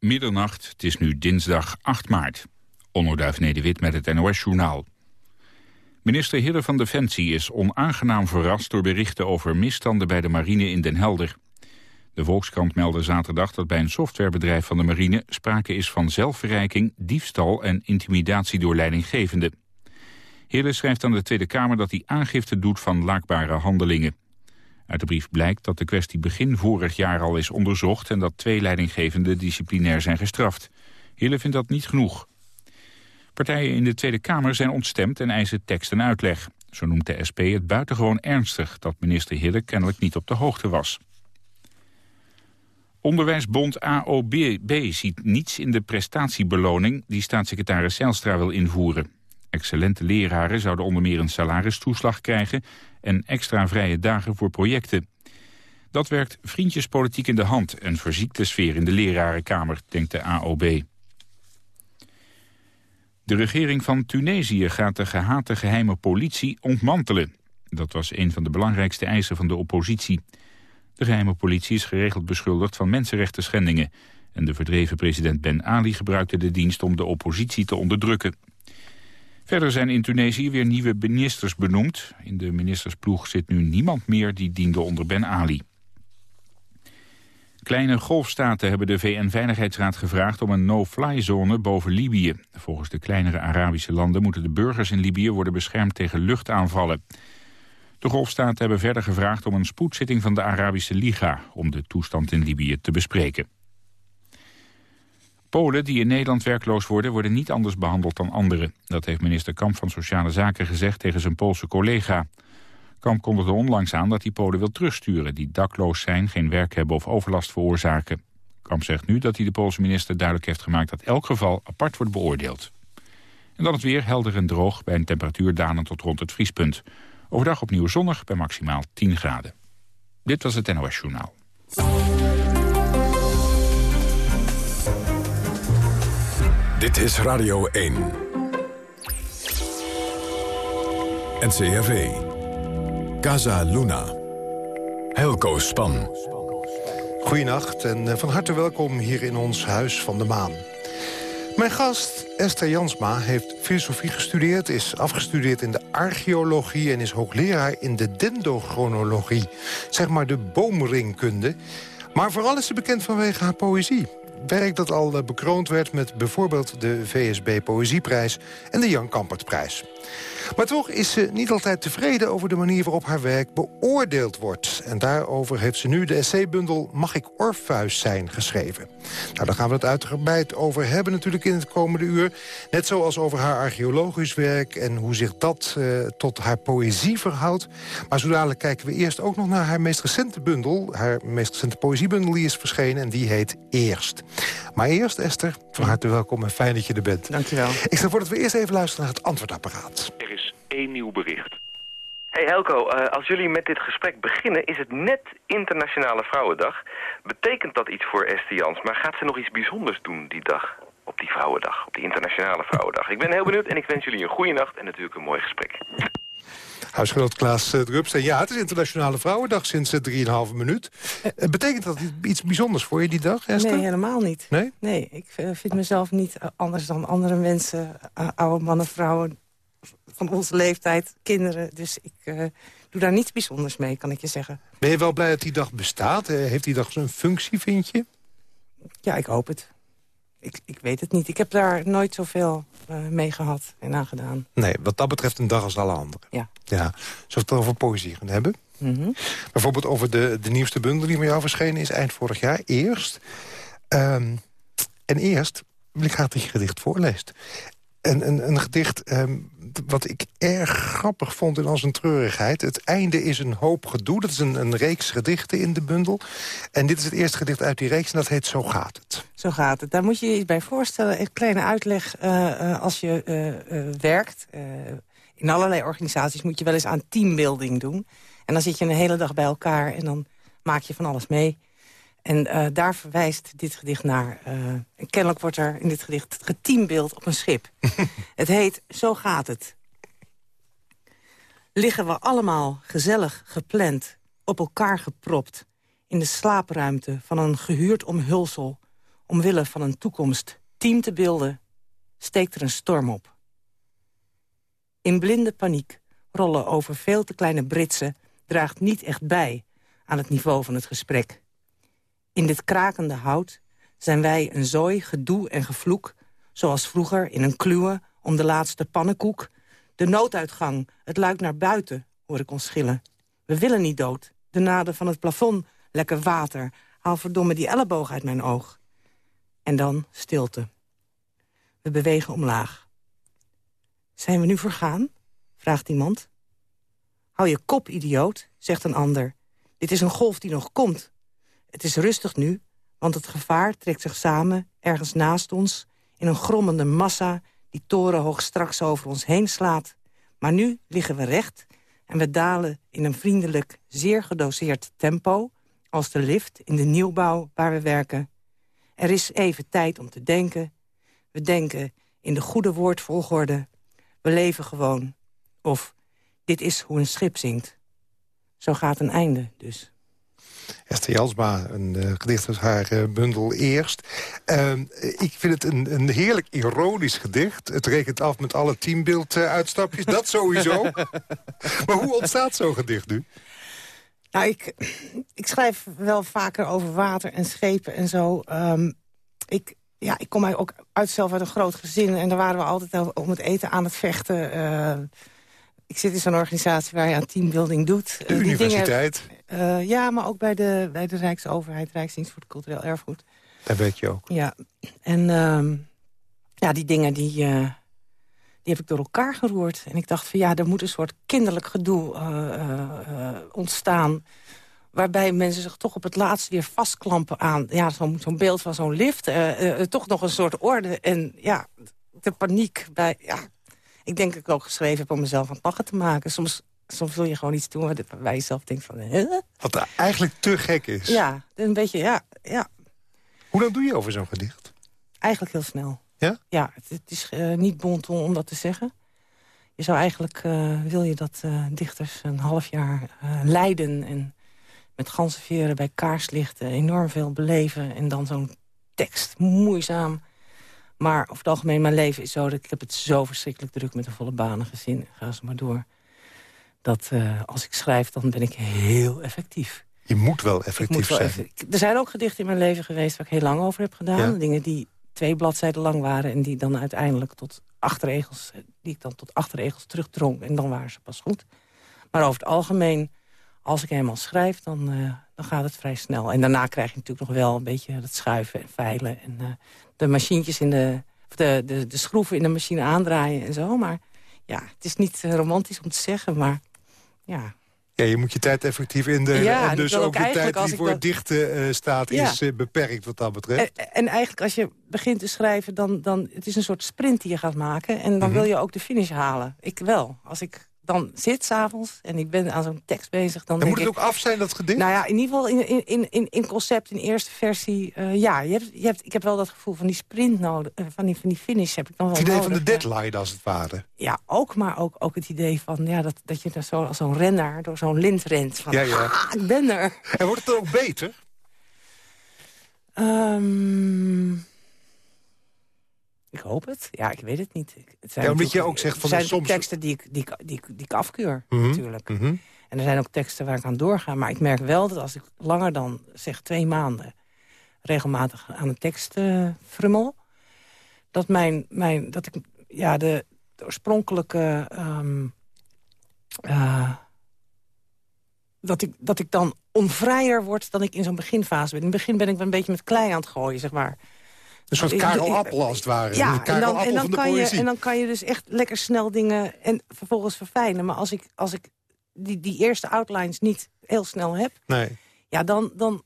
Middernacht, het is nu dinsdag 8 maart. Onderduif Nederwit met het NOS-journaal. Minister Hidde van Defensie is onaangenaam verrast door berichten over misstanden bij de marine in Den Helder. De Volkskrant meldde zaterdag dat bij een softwarebedrijf van de marine sprake is van zelfverrijking, diefstal en intimidatie door leidinggevenden. Hidde schrijft aan de Tweede Kamer dat hij aangifte doet van laakbare handelingen. Uit de brief blijkt dat de kwestie begin vorig jaar al is onderzocht... en dat twee leidinggevenden disciplinair zijn gestraft. Hille vindt dat niet genoeg. Partijen in de Tweede Kamer zijn ontstemd en eisen tekst en uitleg. Zo noemt de SP het buitengewoon ernstig dat minister Hille kennelijk niet op de hoogte was. Onderwijsbond AOB ziet niets in de prestatiebeloning die staatssecretaris Zijlstra wil invoeren. Excellente leraren zouden onder meer een salaristoeslag krijgen... en extra vrije dagen voor projecten. Dat werkt vriendjespolitiek in de hand... en verziekt de sfeer in de lerarenkamer, denkt de AOB. De regering van Tunesië gaat de gehate geheime politie ontmantelen. Dat was een van de belangrijkste eisen van de oppositie. De geheime politie is geregeld beschuldigd van mensenrechten schendingen... en de verdreven president Ben Ali gebruikte de dienst om de oppositie te onderdrukken. Verder zijn in Tunesië weer nieuwe ministers benoemd. In de ministersploeg zit nu niemand meer die diende onder Ben Ali. Kleine golfstaten hebben de VN-veiligheidsraad gevraagd om een no-fly-zone boven Libië. Volgens de kleinere Arabische landen moeten de burgers in Libië worden beschermd tegen luchtaanvallen. De golfstaten hebben verder gevraagd om een spoedzitting van de Arabische Liga om de toestand in Libië te bespreken. Polen die in Nederland werkloos worden, worden niet anders behandeld dan anderen. Dat heeft minister Kamp van Sociale Zaken gezegd tegen zijn Poolse collega. Kamp kondigde onlangs aan dat hij Polen wil terugsturen... die dakloos zijn, geen werk hebben of overlast veroorzaken. Kamp zegt nu dat hij de Poolse minister duidelijk heeft gemaakt... dat elk geval apart wordt beoordeeld. En dan het weer helder en droog bij een temperatuur dalend tot rond het vriespunt. Overdag opnieuw zonnig bij maximaal 10 graden. Dit was het NOS Journaal. Dit is Radio 1. NCRV. Casa Luna. Helco Span. Goedenacht en eh, van harte welkom hier in ons Huis van de Maan. Mijn gast, Esther Jansma, heeft filosofie gestudeerd... is afgestudeerd in de archeologie... en is hoogleraar in de dendrochronologie. Zeg maar de boomringkunde. Maar vooral is ze bekend vanwege haar poëzie werk dat al eh, bekroond werd met bijvoorbeeld de VSB Poëzieprijs en de Jan Kampertprijs. Maar toch is ze niet altijd tevreden over de manier waarop haar werk beoordeeld wordt. En daarover heeft ze nu de essaybundel Mag ik Orpheus zijn geschreven. Nou, daar gaan we het uitgebreid over hebben natuurlijk in het komende uur. Net zoals over haar archeologisch werk en hoe zich dat uh, tot haar poëzie verhoudt. Maar zo dadelijk kijken we eerst ook nog naar haar meest recente bundel. Haar meest recente poëziebundel die is verschenen en die heet Eerst. Maar eerst, Esther, van harte welkom en fijn dat je er bent. Dankjewel. Ik stel voor dat we eerst even luisteren naar het antwoordapparaat. Er is één nieuw bericht. Hey Helco, uh, als jullie met dit gesprek beginnen, is het net Internationale Vrouwendag. Betekent dat iets voor Esther Jans, maar gaat ze nog iets bijzonders doen die dag? Op die Vrouwendag, op die Internationale Vrouwendag. Ik ben heel benieuwd en ik wens jullie een goede nacht en natuurlijk een mooi gesprek. Huisgenoot Klaas uh, Drupsteen. Ja, het is Internationale Vrouwendag sinds uh, 3,5 minuut. Uh, betekent dat iets bijzonders voor je die dag, Esther? Nee, helemaal niet. Nee? Nee, ik vind mezelf niet anders dan andere mensen. oude mannen, vrouwen van onze leeftijd, kinderen. Dus ik doe daar niets bijzonders mee, kan ik je zeggen. Ben je wel blij dat die dag bestaat? heeft die dag zo'n functie, vind je? Ja, ik hoop het. Ik, ik weet het niet. Ik heb daar nooit zoveel uh, mee gehad en aangedaan. Nee, wat dat betreft een dag als alle anderen. Ja. ja. Zullen we het over poëzie gaan hebben? Mm -hmm. Bijvoorbeeld over de, de nieuwste bundel die met jou verschenen is eind vorig jaar. Eerst. Um, en eerst wil ik graag dat je gedicht voorleest. Een, een, een gedicht um, wat ik erg grappig vond in al zijn treurigheid. Het einde is een hoop gedoe. Dat is een, een reeks gedichten in de bundel. En dit is het eerste gedicht uit die reeks en dat heet Zo gaat het. Zo gaat het. Daar moet je je bij voorstellen. Een kleine uitleg. Uh, uh, als je uh, werkt... in allerlei organisaties moet je wel eens aan teambuilding doen. En dan zit je een hele dag bij elkaar en dan maak je van alles mee. En uh, daar verwijst dit gedicht naar. Uh, kennelijk wordt er in dit gedicht geteambeeld op een schip. het heet Zo gaat het. Liggen we allemaal gezellig gepland, op elkaar gepropt... in de slaapruimte van een gehuurd omhulsel... omwille van een toekomst team te beelden, steekt er een storm op. In blinde paniek rollen over veel te kleine Britsen... draagt niet echt bij aan het niveau van het gesprek. In dit krakende hout zijn wij een zooi, gedoe en gevloek... zoals vroeger in een kluwe om de laatste pannenkoek... de nooduitgang, het luik naar buiten, hoor ik ons schillen. We willen niet dood. De naden van het plafond, lekker water. Haal verdomme die elleboog uit mijn oog. En dan stilte. We bewegen omlaag. Zijn we nu vergaan? vraagt iemand. Hou je kop, idioot, zegt een ander. Dit is een golf die nog komt. Het is rustig nu, want het gevaar trekt zich samen... ergens naast ons, in een grommende massa... die torenhoog straks over ons heen slaat. Maar nu liggen we recht en we dalen in een vriendelijk, zeer gedoseerd tempo... als de lift in de nieuwbouw waar we werken. Er is even tijd om te denken. We denken in de goede woordvolgorde. We leven gewoon. Of dit is hoe een schip zingt. Zo gaat een einde dus. Esther Jansma, een uh, gedicht uit haar uh, bundel Eerst. Uh, ik vind het een, een heerlijk ironisch gedicht. Het rekent af met alle teambeelduitstapjes, dat sowieso. maar hoe ontstaat zo'n gedicht nu? Nou, ik, ik schrijf wel vaker over water en schepen en zo. Um, ik, ja, ik kom ook uit zelf uit een groot gezin... en daar waren we altijd om het eten aan het vechten... Uh, ik zit in zo'n organisatie waar je aan teambuilding doet. De uh, universiteit? Dingen, uh, ja, maar ook bij de, bij de Rijksoverheid, Rijksdienst voor het Cultureel Erfgoed. Daar weet je ook. Ja, en uh, ja, die dingen die, uh, die heb ik door elkaar geroerd. En ik dacht van ja, er moet een soort kinderlijk gedoe uh, ontstaan... waarbij mensen zich toch op het laatst weer vastklampen aan... ja, zo'n zo beeld van zo'n lift, toch nog een soort orde. En ja, de paniek bij... Ja, ik denk dat ik ook geschreven heb om mezelf aan het lachen te maken. Soms, soms wil je gewoon iets doen waar je zelf denkt van... Huh? Wat eigenlijk te gek is. Ja, een beetje, ja. ja. Hoe lang doe je over zo'n gedicht? Eigenlijk heel snel. Ja? Ja, het, het is uh, niet bont om dat te zeggen. Je zou eigenlijk, uh, wil je dat uh, dichters een half jaar leiden... en met ganzenveren bij kaarslichten enorm veel beleven... en dan zo'n tekst moeizaam maar over het algemeen, mijn leven is zo... dat ik heb het zo verschrikkelijk druk met een volle banen gezin. Ga ze maar door. Dat uh, als ik schrijf, dan ben ik heel effectief. Je moet wel effectief moet wel zijn. er zijn ook gedichten in mijn leven geweest waar ik heel lang over heb gedaan. Ja. Dingen die twee bladzijden lang waren... en die dan uiteindelijk tot achterregels... die ik dan tot achterregels terugdrong. En dan waren ze pas goed. Maar over het algemeen, als ik helemaal schrijf... dan, uh, dan gaat het vrij snel. En daarna krijg je natuurlijk nog wel een beetje het schuiven en veilen... en uh, de machientjes in de, de, de, de schroeven in de machine aandraaien en zo. Maar ja, het is niet eh, romantisch om te zeggen, maar ja... Ja, je moet je tijd effectief indelen. Ja, en dus ook, de tijd die voor dat... dichten uh, staat ja. is uh, beperkt wat dat betreft. En, en, eigenlijk als je begint te schrijven, dan, dan het is een soort sprint die je gaat maken. En dan mm -hmm. wil je ook de finish halen. Ik wel. Als ik dan zit s'avonds en ik ben aan zo'n tekst bezig... Dan, dan moet het ook af zijn, dat gedicht? Nou ja, in ieder geval in, in, in, in concept, in eerste versie... Uh, ja, je hebt, je hebt, ik heb wel dat gevoel van die sprint nodig, uh, van, die, van die finish heb ik dan wel Het idee nodig, van de deadline, als het ware. Ja, ook, maar ook, ook het idee van ja, dat, dat je zo, als zo'n renner door zo'n lint rent. Van, ja, ja. Ah, ik ben er. En wordt het dan ook beter? Um, ik hoop het. Ja, ik weet het niet. Het zijn ja, omdat je ook zegt van... zijn soms... teksten die ik, die, die, die, ik afkeur, mm -hmm. natuurlijk. Mm -hmm. En er zijn ook teksten waar ik aan doorga. Maar ik merk wel dat als ik langer dan, zeg, twee maanden... regelmatig aan een tekst uh, frummel... dat, mijn, mijn, dat ik ja, de, de oorspronkelijke... Um, uh, dat, ik, dat ik dan onvrijer word dan ik in zo'n beginfase ben. In het begin ben ik een beetje met klei aan het gooien, zeg maar... Een soort Karel Appel als het ware. Ja, en dan, en, dan kan je, en dan kan je dus echt lekker snel dingen en vervolgens verfijnen. Maar als ik, als ik die, die eerste outlines niet heel snel heb... Nee. Ja, dan, dan,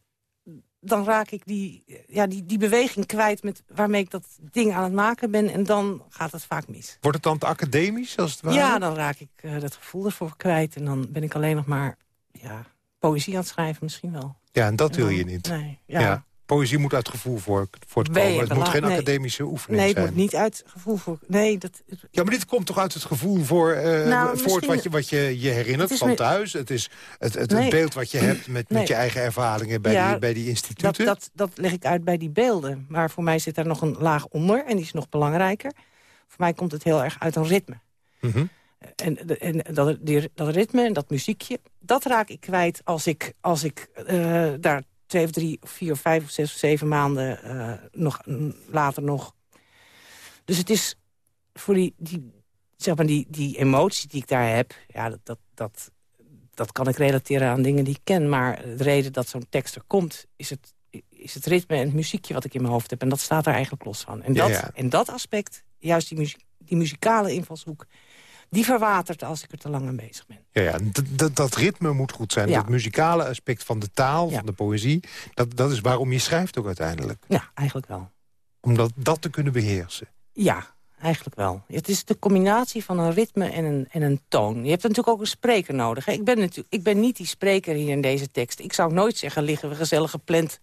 dan raak ik die, ja, die, die beweging kwijt met waarmee ik dat ding aan het maken ben. En dan gaat het vaak mis. Wordt het dan te academisch als het ware? Ja, dan raak ik uh, dat gevoel ervoor kwijt. En dan ben ik alleen nog maar ja, poëzie aan het schrijven misschien wel. Ja, en dat wil je niet. Nee, ja. ja poëzie moet uit gevoel voor, voortkomen. Het moet geen academische oefening nee, zijn. Nee, het moet niet uit gevoel voor... Nee, dat... Ja, maar dit komt toch uit het gevoel voor, uh, nou, voort wat je, wat je je herinnert van thuis. Het is het, het, het, beeld wat je hebt met, met je eigen ervaringen bij, die, bij die instituten. Dat, dat, dat leg ik uit bij die beelden. Maar voor mij zit daar nog een laag onder en die is nog belangrijker. Voor mij komt het heel erg uit een ritme. Mm En, en dat, die, dat ritme en dat muziekje, dat raak ik kwijt als ik, als ik uh, daar twee of drie, of vier of vijf of zes of zeven maanden uh, nog, later nog. Dus het is voor die, die, zeg maar die, die emotie die ik daar heb... ja, dat, dat, dat, dat kan ik relateren aan dingen die ik ken. Maar de reden dat zo'n tekst er komt... is het, is het ritme en het muziekje wat ik in mijn hoofd heb. En dat staat er eigenlijk los van. En dat, ja, ja. En dat aspect, juist die, muziek, die muzikale invalshoek die verwatert als ik er te lang aan bezig ben. Ja, ja dat, dat ritme moet goed zijn. Ja. Het muzikale aspect van de taal, ja. van de poëzie... Dat, dat is waarom je schrijft ook uiteindelijk. Ja, eigenlijk wel. Om dat, dat te kunnen beheersen. Ja, eigenlijk wel. Het is de combinatie van een ritme en een, en een toon. Je hebt natuurlijk ook een spreker nodig. Hè? Ik, ben natuurlijk, ik ben niet die spreker hier in deze tekst. Ik zou nooit zeggen, liggen we gezellig gepland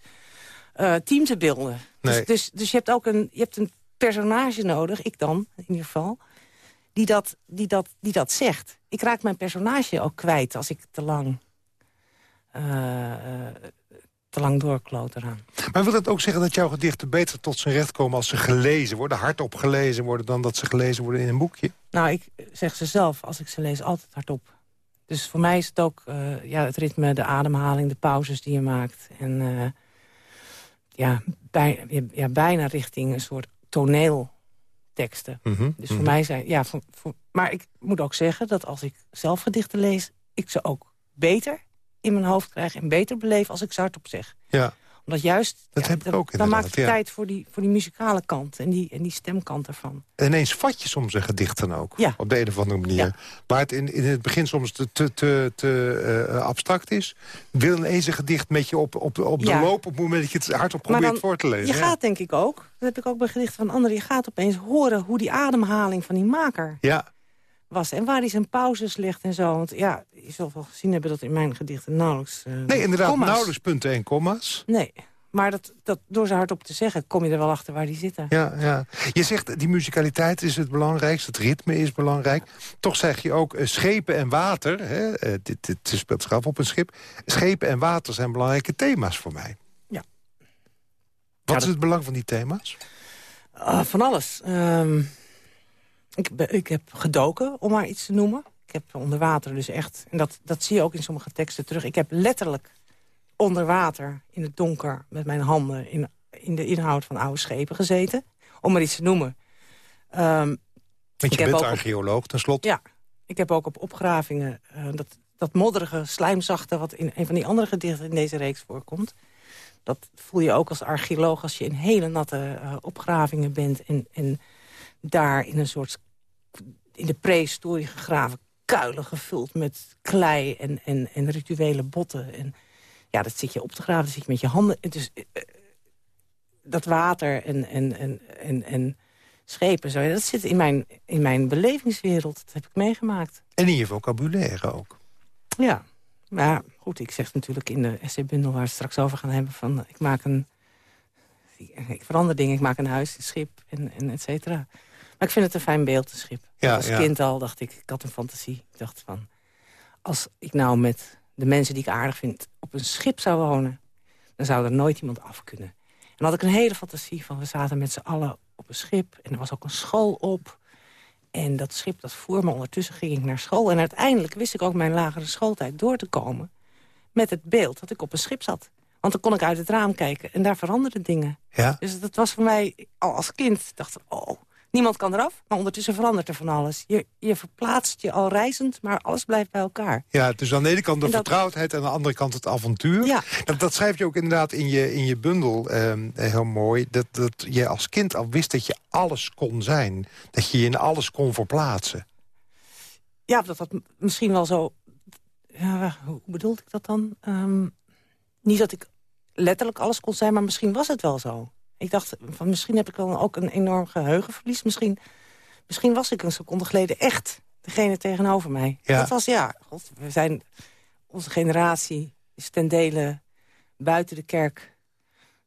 uh, team te beelden. Nee. Dus, dus, dus je hebt ook een, je hebt een personage nodig, ik dan in ieder geval die dat, die, dat, die dat zegt. Ik raak mijn personage ook kwijt als ik te lang, uh, te lang doorkloot eraan. Maar wil dat ook zeggen dat jouw gedichten beter tot zijn recht komen... als ze gelezen worden, hardop gelezen worden... dan dat ze gelezen worden in een boekje? Nou, ik zeg ze zelf, als ik ze lees, altijd hardop. Dus voor mij is het ook uh, ja, het ritme, de ademhaling, de pauzes die je maakt. En uh, ja, bij, ja, bijna richting een soort toneel teksten. Mm -hmm, dus voor mm -hmm. mij zijn... Ja, voor, voor, maar ik moet ook zeggen dat als ik zelf gedichten lees... ik ze ook beter in mijn hoofd krijg en beter beleef als ik ze hardop zeg. Ja. Omdat juist... Dat ja, heb ik ook Dan maak ik ja. tijd voor die, voor die muzikale kant en die, en die stemkant ervan. En ineens vat je soms een gedicht dan ook. Ja. Op de een of andere manier. Waar het in, in het begin soms te, te, te, te uh, abstract is... wil ineens een gedicht met je op, op, op de loop... op het moment dat je het hardop probeert dan- voor te lezen. Je ja. gaat denk ik ook, dat heb ik ook bij gedichten van anderen... je gaat opeens horen hoe die ademhaling van die maker Ja, was... en waar hij zijn pauzes legt en zo. Want ja, je zult wel gezien hebben dat in mijn gedichten nauwelijks... eh, nee, inderdaad, comma's. nauwelijks punten en komma's. Nee, maar dat, dat, door ze hardop te zeggen... kom je er wel achter waar die zitten. Ja, ja. Je zegt, die musicaliteit is het belangrijkste, het ritme is belangrijk. Toch zeg je ook, eh, schepen en water, hè, eh, dit, dit speelt zich af op een schip... schepen en water zijn belangrijke thema's voor mij. Ja. Wat dat- is het belang van die thema's? Ah, van alles. Ehm, ik, be- ik heb gedoken, om maar iets te noemen. Ik heb onder water dus echt... en dat, dat zie je ook in sommige teksten terug. Ik heb letterlijk onder water, in het donker... met mijn handen in, in de inhoud van oude schepen gezeten. Om maar iets te noemen. Ehm, Want je bent archeoloog, tenslotte. ja, ik heb ook op opgravingen... eh, dat, dat modderige, slijmzachte... wat in een van die andere gedichten in deze reeks voorkomt... dat voel je ook als archeoloog als je in hele natte eh, opgravingen bent... En, en daar in een soort in de prehistorie gegraven kuilen gevuld met klei en, en, en rituele botten. En ja, dat zit je op te graven, dat zit je met je handen. Het is, eh, dat water en, en, en, en, en schepen, zo, dat zit in mijn, in mijn belevingswereld. Dat heb ik meegemaakt. En in je vocabulaire ook. Ja, maar goed, ik zeg natuurlijk in de essay-bundel... waar we het straks over gaan hebben van... ik maak een... ik verander dingen, ik maak een huis, een schip en, en et cetera. Maar ik vind het een fijn beeld, een schip. Ja, Als ja. kind al dacht ik, ik had een fantasie. Ik dacht van, als ik nou met de mensen die ik aardig vind... op een schip zou wonen, dan zou er nooit iemand af kunnen. En dan had ik een hele fantasie van, we zaten met z'n allen op een schip... en er was ook een school op... En dat schip dat voer me ondertussen ging ik naar school. En uiteindelijk wist ik ook mijn lagere schooltijd door te komen... met het beeld dat ik op een schip zat. Want dan kon ik uit het raam kijken en daar veranderden dingen. Ja? Dus dat was voor mij al als kind. Ik dacht, oh, niemand kan eraf. Maar ondertussen verandert er van alles. Je, je verplaatst je al reizend, maar alles blijft bij elkaar. Ja, dus aan de ene kant de dat- vertrouwdheid... en aan de andere kant het avontuur. Ja. Dat, dat schrijf je ook inderdaad in je, in je bundel ehm, heel mooi. Dat, dat je als kind al wist dat je alles kon zijn. Dat je je in alles kon verplaatsen. Ja, dat dat misschien wel zo... Ja, hoe bedoelde ik dat dan? Ehm, niet dat ik letterlijk alles kon zijn, maar misschien was het wel zo. Ik dacht, van, misschien heb ik wel ook een enorm geheugenverlies. Misschien, misschien was ik een seconde geleden echt degene tegenover mij. Ja. Dat was, ja, god, we zijn... Onze generatie is ten dele buiten de kerk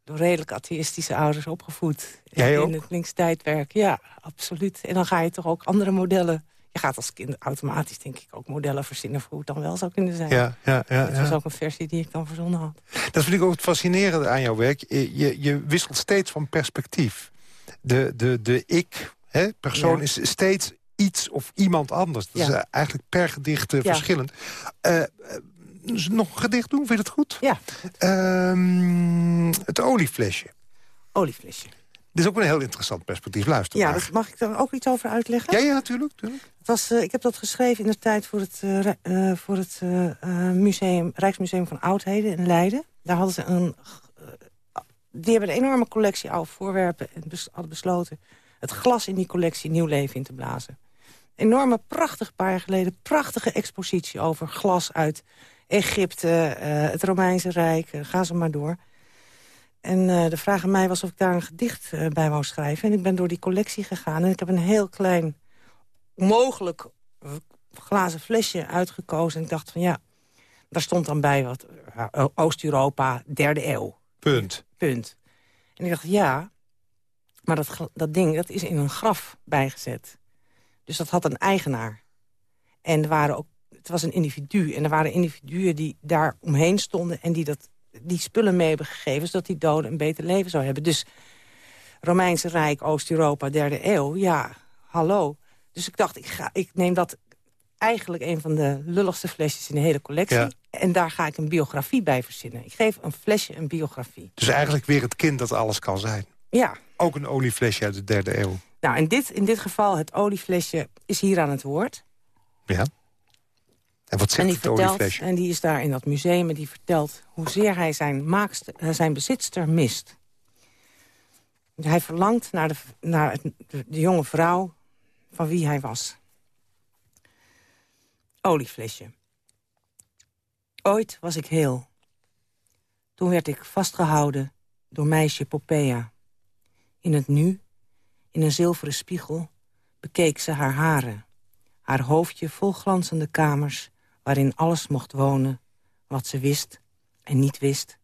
door redelijk atheïstische ouders opgevoed. Jij ook? In het linkstijdwerk, ja, absoluut. En dan ga je toch ook andere modellen... Je gaat als kind automatisch, denk ik, ook modellen verzinnen... voor hoe het dan wel zou kunnen zijn. Ja, ja, ja, Dat was ja. ook een versie die ik dan verzonnen had. Dat vind ik ook het fascinerende aan jouw werk. Je, je, wisselt steeds van perspectief. De, de, de ik, hè, persoon, Ja. is steeds iets of iemand anders. Dat is Ja. eh, eigenlijk per gedicht eh, verschillend. Eh, eh, nog een gedicht doen, vind je dat goed? Ja, Ehm, het olieflesje. olieflesje. Dit is ook een heel interessant perspectief. Luister Ja, mag ik daar ook iets over uitleggen? Ja, ja, natuurlijk. natuurlijk. Het was, eh, ik heb dat geschreven in de tijd voor het, eh, eh, voor het museum, Rijksmuseum van Oudheden in Leiden. Daar hadden ze een... die hebben een enorme collectie oude voorwerpen... en bes- hadden besloten het glas in die collectie nieuw leven in te blazen. Enorme, prachtig paar jaar geleden, prachtige expositie over glas uit Egypte, het Romeinse Rijk, ga ze maar door. En eh, de vraag aan mij was of ik daar een gedicht eh, bij wou schrijven. En ik ben door die collectie gegaan en ik heb een heel klein mogelijk glazen flesje uitgekozen. En ik dacht van ja, daar stond dan bij wat eh, Oost-Europa, derde eeuw. Punt. Punt. En ik dacht ja, maar dat, dat ding dat is in een graf bijgezet. Dus dat had een eigenaar. En er waren ook, het was een individu. En er waren individuen die daar omheen stonden... en die dat, die spullen mee hebben gegeven... zodat die dode een beter leven zou hebben. Dus Romeinse Rijk, Oost-Europa, derde eeuw. Ja, hallo. Dus ik dacht, ik, ga, ik neem dat eigenlijk een van de lulligste flesjes in de hele collectie. Ja. En daar ga ik een biografie bij verzinnen. Ik geef een flesje een biografie. Dus eigenlijk weer het kind dat alles kan zijn. Ja, Ook een olieflesje uit de derde eeuw. nou in dit, in dit geval het olieflesje is hier aan het woord. Ja. En wat En zegt die, het vertelt, olieflesje? en die is daar in dat museum en die vertelt hoezeer hij zijn, maakster, eh, zijn bezitster mist. Hij verlangt naar, de, naar het, de, de jonge vrouw van wie hij was. Olieflesje. Ooit was ik heel. Toen werd ik vastgehouden door meisje Popea. In het nu, in een zilveren spiegel, bekeek ze haar haren. Haar hoofdje vol glanzende kamers, waarin alles mocht wonen... wat ze wist en niet wist.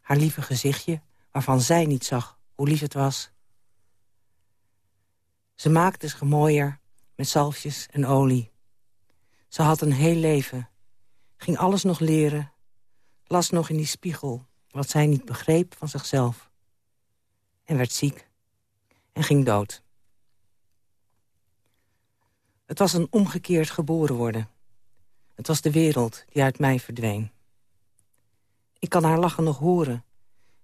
Haar lieve gezichtje, waarvan zij niet zag hoe lief het was. Ze maakte zich mooier met zalfjes en olie. Ze had een heel leven, ging alles nog leren... las nog in die spiegel wat zij niet begreep van zichzelf. En werd ziek en ging dood. Het was een omgekeerd geboren worden. Het was de wereld die uit mij verdween. Ik kan haar lachen nog horen.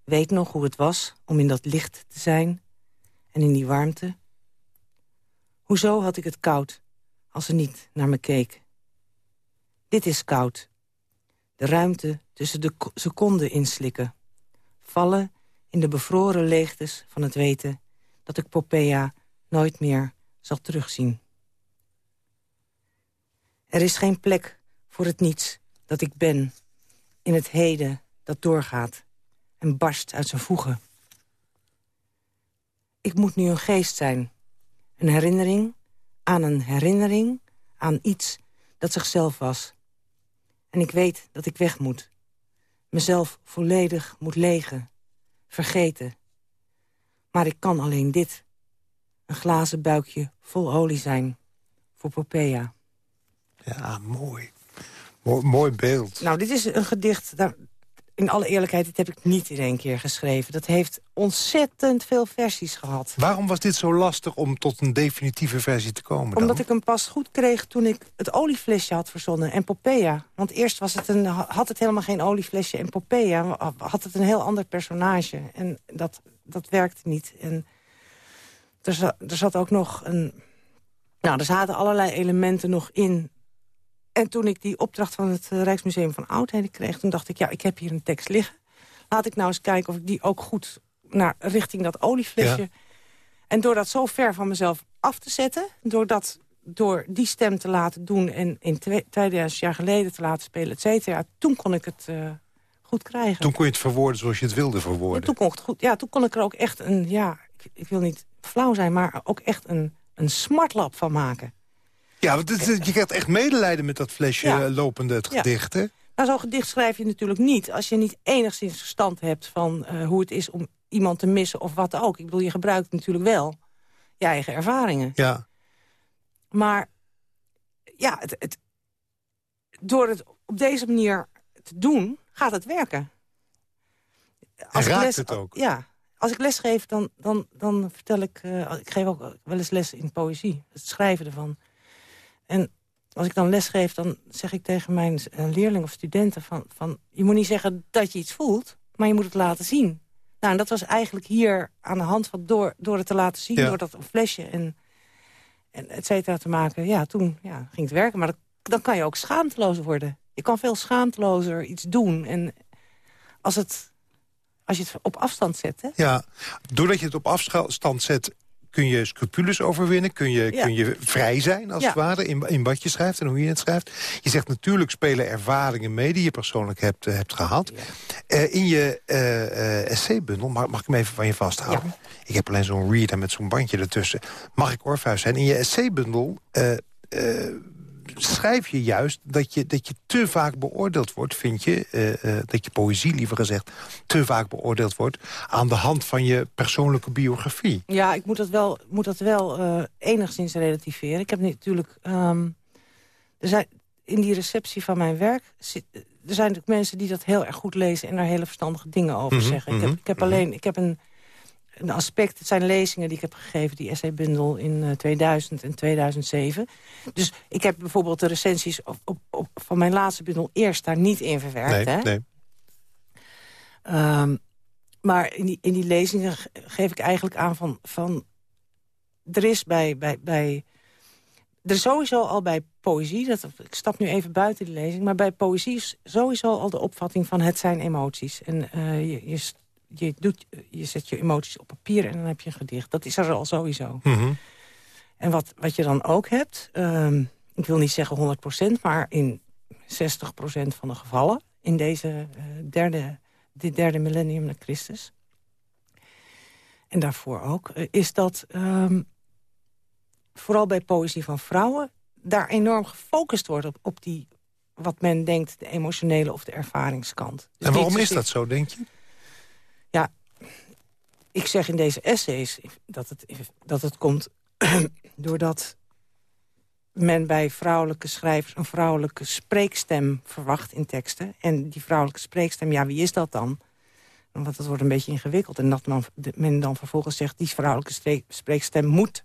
Weet nog hoe het was om in dat licht te zijn en in die warmte. Hoezo had ik het koud als ze niet naar me keek? Dit is koud. De ruimte tussen de seconden inslikken. Vallen in de bevroren leegtes van het weten... dat ik Popea nooit meer zal terugzien. Er is geen plek voor het niets dat ik ben... in het heden dat doorgaat en barst uit zijn voegen. Ik moet nu een geest zijn. Een herinnering aan een herinnering aan iets dat zichzelf was. En ik weet dat ik weg moet. Mezelf volledig moet legen. Vergeten. Maar ik kan alleen dit. Een glazen buikje vol olie zijn. Voor Popea. Ja, mooi. Mooi, mooi beeld. Nou, dit is een gedicht... Daar, in alle eerlijkheid, dit heb ik niet in één keer geschreven. Dat heeft ontzettend veel versies gehad. Waarom was dit zo lastig om tot een definitieve versie te komen dan? Omdat ik hem pas goed kreeg toen ik het olieflesje had verzonnen. En Popea. Want eerst was het een, had het helemaal geen olieflesje. En Popea had het een heel ander personage. En dat, dat werkte niet. En er, za- er zat ook nog een... Nou, er zaten allerlei elementen nog in. En toen ik die opdracht van het eh, Rijksmuseum van Oudheden kreeg... toen dacht ik, ja, ik heb hier een tekst liggen. Laat ik nou eens kijken of ik die ook goed naar richting dat olieflesje... Ja. En door dat zo ver van mezelf af te zetten... door, dat, door die stem te laten doen en in twee- 2000 jaar geleden te laten spelen, et cetera... toen kon ik het eh, goed krijgen. Toen kon je het verwoorden zoals je het wilde verwoorden. toen kon ik het goed. Ja, toen kon ik er ook echt een, ja, ik, ik wil niet flauw zijn... maar ook echt een, een smartlap van maken. Ja, want het- je krijgt echt medelijden met dat flesje Ja. eh, lopende het gedicht, hè? Nou, zo'n gedicht schrijf je natuurlijk niet... als je niet enigszins verstand hebt van uh, hoe het is om iemand te missen of wat ook. Ik bedoel, je gebruikt natuurlijk wel je eigen ervaringen. Ja. Maar ja, het, het, door het op deze manier te doen, gaat het werken. Als raakt les, het ook? Ja. Als ik les geef, dan, dan, dan vertel ik... Uh, ik geef ook wel eens les in poëzie. Het schrijven ervan. En als ik dan les geef, dan zeg ik tegen mijn uh, leerlingen of studenten... Van, van, je moet niet zeggen dat je iets voelt, maar je moet het laten zien. Nou, en dat was eigenlijk hier aan de hand van door, door het te laten zien... door dat een flesje en, en et cetera te maken. Ja, toen ja, ging het werken. Maar dan kan je ook schaamteloos worden. Je kan veel schaamtelozer iets doen. En als, het, als je het op afstand zet... Hè? Ja, doordat je het op afstand zet kun je scrupules overwinnen. Kun je, kun je vrij zijn, als het ware, in, in wat je schrijft en hoe je het schrijft. Je zegt natuurlijk spelen ervaringen mee die je persoonlijk hebt, uh, hebt gehad. Uh, in je uh, essaybundel, mag, mag ik hem even van je vasthouden? Ik heb alleen zo'n reader met zo'n bandje ertussen. Mag ik Orpheus zijn? In je essaybundel schrijf je juist dat je, dat je te vaak beoordeeld wordt, vind je... Uh, dat je poëzie, liever gezegd, te vaak beoordeeld wordt... aan de hand van je persoonlijke biografie. Ja, ik moet dat wel, moet dat wel uh, enigszins relativeren. Ik heb natuurlijk... Um, er zijn, in die receptie van mijn werk... er zijn natuurlijk mensen die dat heel erg goed lezen... en daar hele verstandige dingen over mhm, zeggen. ik heb, mhm, ik heb mhm. alleen... Ik heb een een aspect. Het zijn lezingen die ik heb gegeven, die essaybundel in 2000 eh, en 2007. Dus ik heb bijvoorbeeld de recensies op, op, op, van mijn laatste bundel eerst daar niet in verwerkt. Nee, hè? nee. Um, maar in die, in die lezingen geef ik eigenlijk aan van... van er is bij, bij, bij er is sowieso al bij poëzie, dat, ik stap nu even buiten die lezing... maar bij poëzie is sowieso al de opvatting van het zijn emoties. En uh, je, je, je, doet, je zet je emoties op papier en dan heb je een gedicht. Dat is er al sowieso. Mhm. En wat, wat je dan ook hebt... Um, ik wil niet zeggen 100%, maar in 60% van de gevallen... in deze uh, derde, dit derde millennium na Christus... en daarvoor ook, uh, is dat... Um, vooral bij poëzie van vrouwen... daar enorm gefocust wordt op, op die wat men denkt de emotionele of de ervaringskant. Dus en waarom is dat zo, denk je? Ik zeg in deze essays dat het, dat het komt doordat men bij vrouwelijke schrijvers een vrouwelijke spreekstem verwacht in teksten. En die vrouwelijke spreekstem, ja, wie is dat dan? Want dat wordt een beetje ingewikkeld. En dat men dan vervolgens zegt, die vrouwelijke spreekstem moet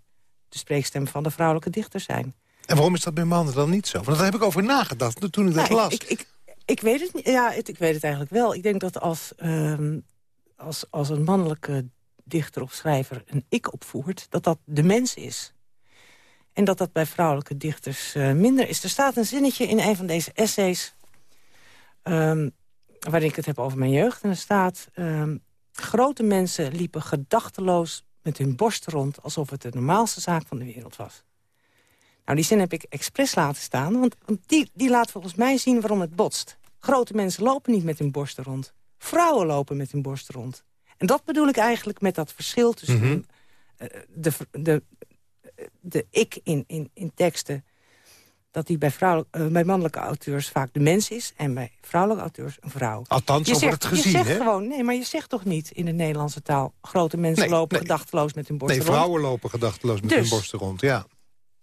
de spreekstem van de vrouwelijke dichter zijn. En waarom is dat bij mannen dan niet zo? Want daar heb ik over nagedacht toen ik dat las. Ik, ik, ik, weet het niet. Ja, ik weet het eigenlijk wel. Ik denk dat als um, als, als een mannelijke dichter of schrijver een ik opvoert... dat dat de mens is. En dat dat bij vrouwelijke dichters uh, minder is. Er staat een zinnetje in een van deze essays... Um, waarin ik het heb over mijn jeugd. En er staat... Um, grote mensen liepen gedachteloos met hun borst rond... alsof het de normaalste zaak van de wereld was. Nou, die zin heb ik expres laten staan... want, want die, die laat volgens mij zien waarom het botst. Grote mensen lopen niet met hun borsten rond. Vrouwen lopen met hun borst rond. En dat bedoel ik eigenlijk met dat verschil tussen mhm. eh, de, de, de ik in, in, in teksten... dat die bij, uh, bij mannelijke auteurs vaak de mens is... en bij vrouwelijke auteurs een vrouw. Althans, zo wordt het gezien, Je zegt gewoon, nee, maar je zegt toch niet in de Nederlandse taal... grote mensen lopen gedachteloos met hun borsten rond? Nee, vrouwen lopen gedachteloos met hun dus borsten rond, ja.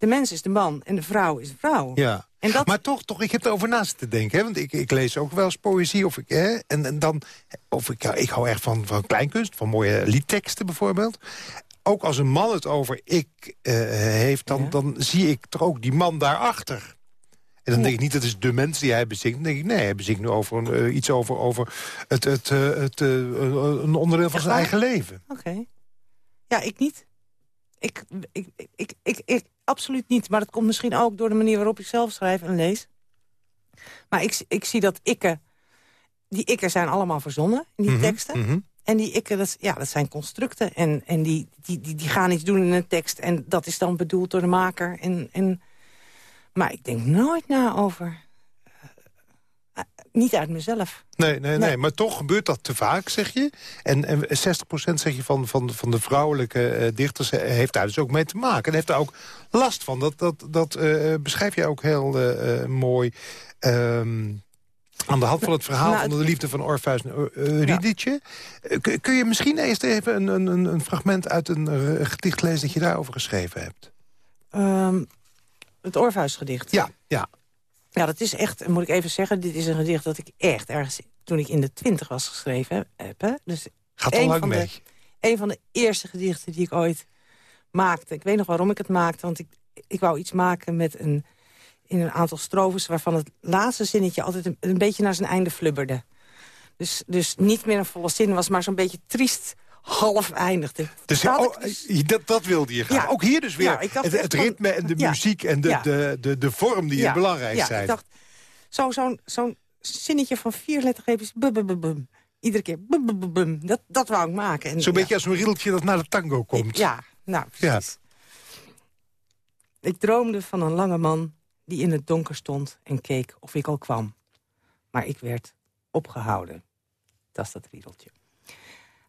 De mens is de man en de vrouw is de vrouw. Ja. En dat... Maar toch, toch, ik heb erover naast te denken. Hè? Want ik, ik lees ook wel eens poëzie. Of ik, hè? En, en dan, of ik, ik hou erg van, van kleinkunst, van mooie liedteksten bijvoorbeeld. Ook als een man het over ik uh, heeft, dan, dan zie ik toch ook die man daarachter. En dan denk ik niet, dat is de mens die hij bezinkt. Dan denk ik, nee, hij bezinkt nu over een, uh, iets over, over het, het, uh, het, een onderdeel van zijn eigen leven. Oké. Ja, ik niet. Ik, ik, ik, ik, ik, absoluut niet. Maar dat komt misschien ook door de manier waarop ik zelf schrijf en lees. Maar ik, ik zie dat ikken... Die ikken zijn allemaal verzonnen in die mhm, teksten. Mhm. En die ikken, dat, ja, dat zijn constructen. En, en die, die, die, die gaan iets doen in een tekst. En dat is dan bedoeld door de maker. En, en, maar ik denk nooit na over niet uit mezelf. Nee, nee, nee, maar toch gebeurt dat te vaak, zeg je. En, en 60% zeg je van, van, van de vrouwelijke uh, dichters heeft daar dus ook mee te maken. En heeft daar ook last van. Dat, dat, dat uh, beschrijf je ook heel uh, mooi. Um, Aan de hand van het verhaal Nou, van de liefde van Orpheus en Eurydice. Eh, kun- je misschien eerst even een, een, een- fragment uit een eh, gedicht lezen... dat je daarover geschreven hebt? Ehm, het Orpheusgedicht. Ja, ja. Ja, dat is echt, moet ik even zeggen... dit is een gedicht dat ik echt ergens... toen ik in de twintig was geschreven heb. Hè? Dus Gaat al lang van de- mee. een van de eerste gedichten die ik ooit maakte. Ik weet nog waarom ik het maakte, want ik, ik wou iets maken met een, in een aantal strofes... waarvan het laatste zinnetje altijd een, een beetje naar zijn einde flubberde. Dus, dus niet meer een volle zin was, maar zo'n beetje triest half eindigde. Dus, oh, ik eh, dat, dat wilde je graag. Ja. Ook hier dus weer Ja, het, ritme en de Ja. muziek en de, Ja. de, de, de vorm die ja, het belangrijk ja, zijn. ik dacht, zo- zo'n zo'n zinnetje van vier lettergreepjes... bum, bum, bum, bum. Iedere keer bum, bum, bum, bum. Dat, dat wou ik maken. En, Zo'n ja. beetje als een riedeltje dat naar de tango komt. Ja, nou, precies. Ik droomde van een lange man die in het donker stond en keek of ik al kwam. Maar ik werd opgehouden. Dat is dat riedeltje.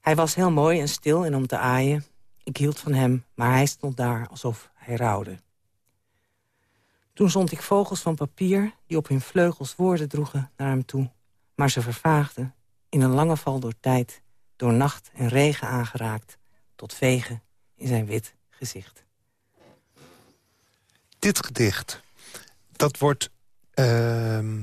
Hij was heel mooi en stil en om te aaien. Ik hield van hem, maar hij stond daar alsof hij rouwde. Toen zond ik vogels van papier die op hun vleugels woorden droegen naar hem toe. Maar ze vervaagden in een lange val door tijd, door nacht en regen aangeraakt, tot vegen in zijn wit gezicht. Dit gedicht, dat wordt ehm,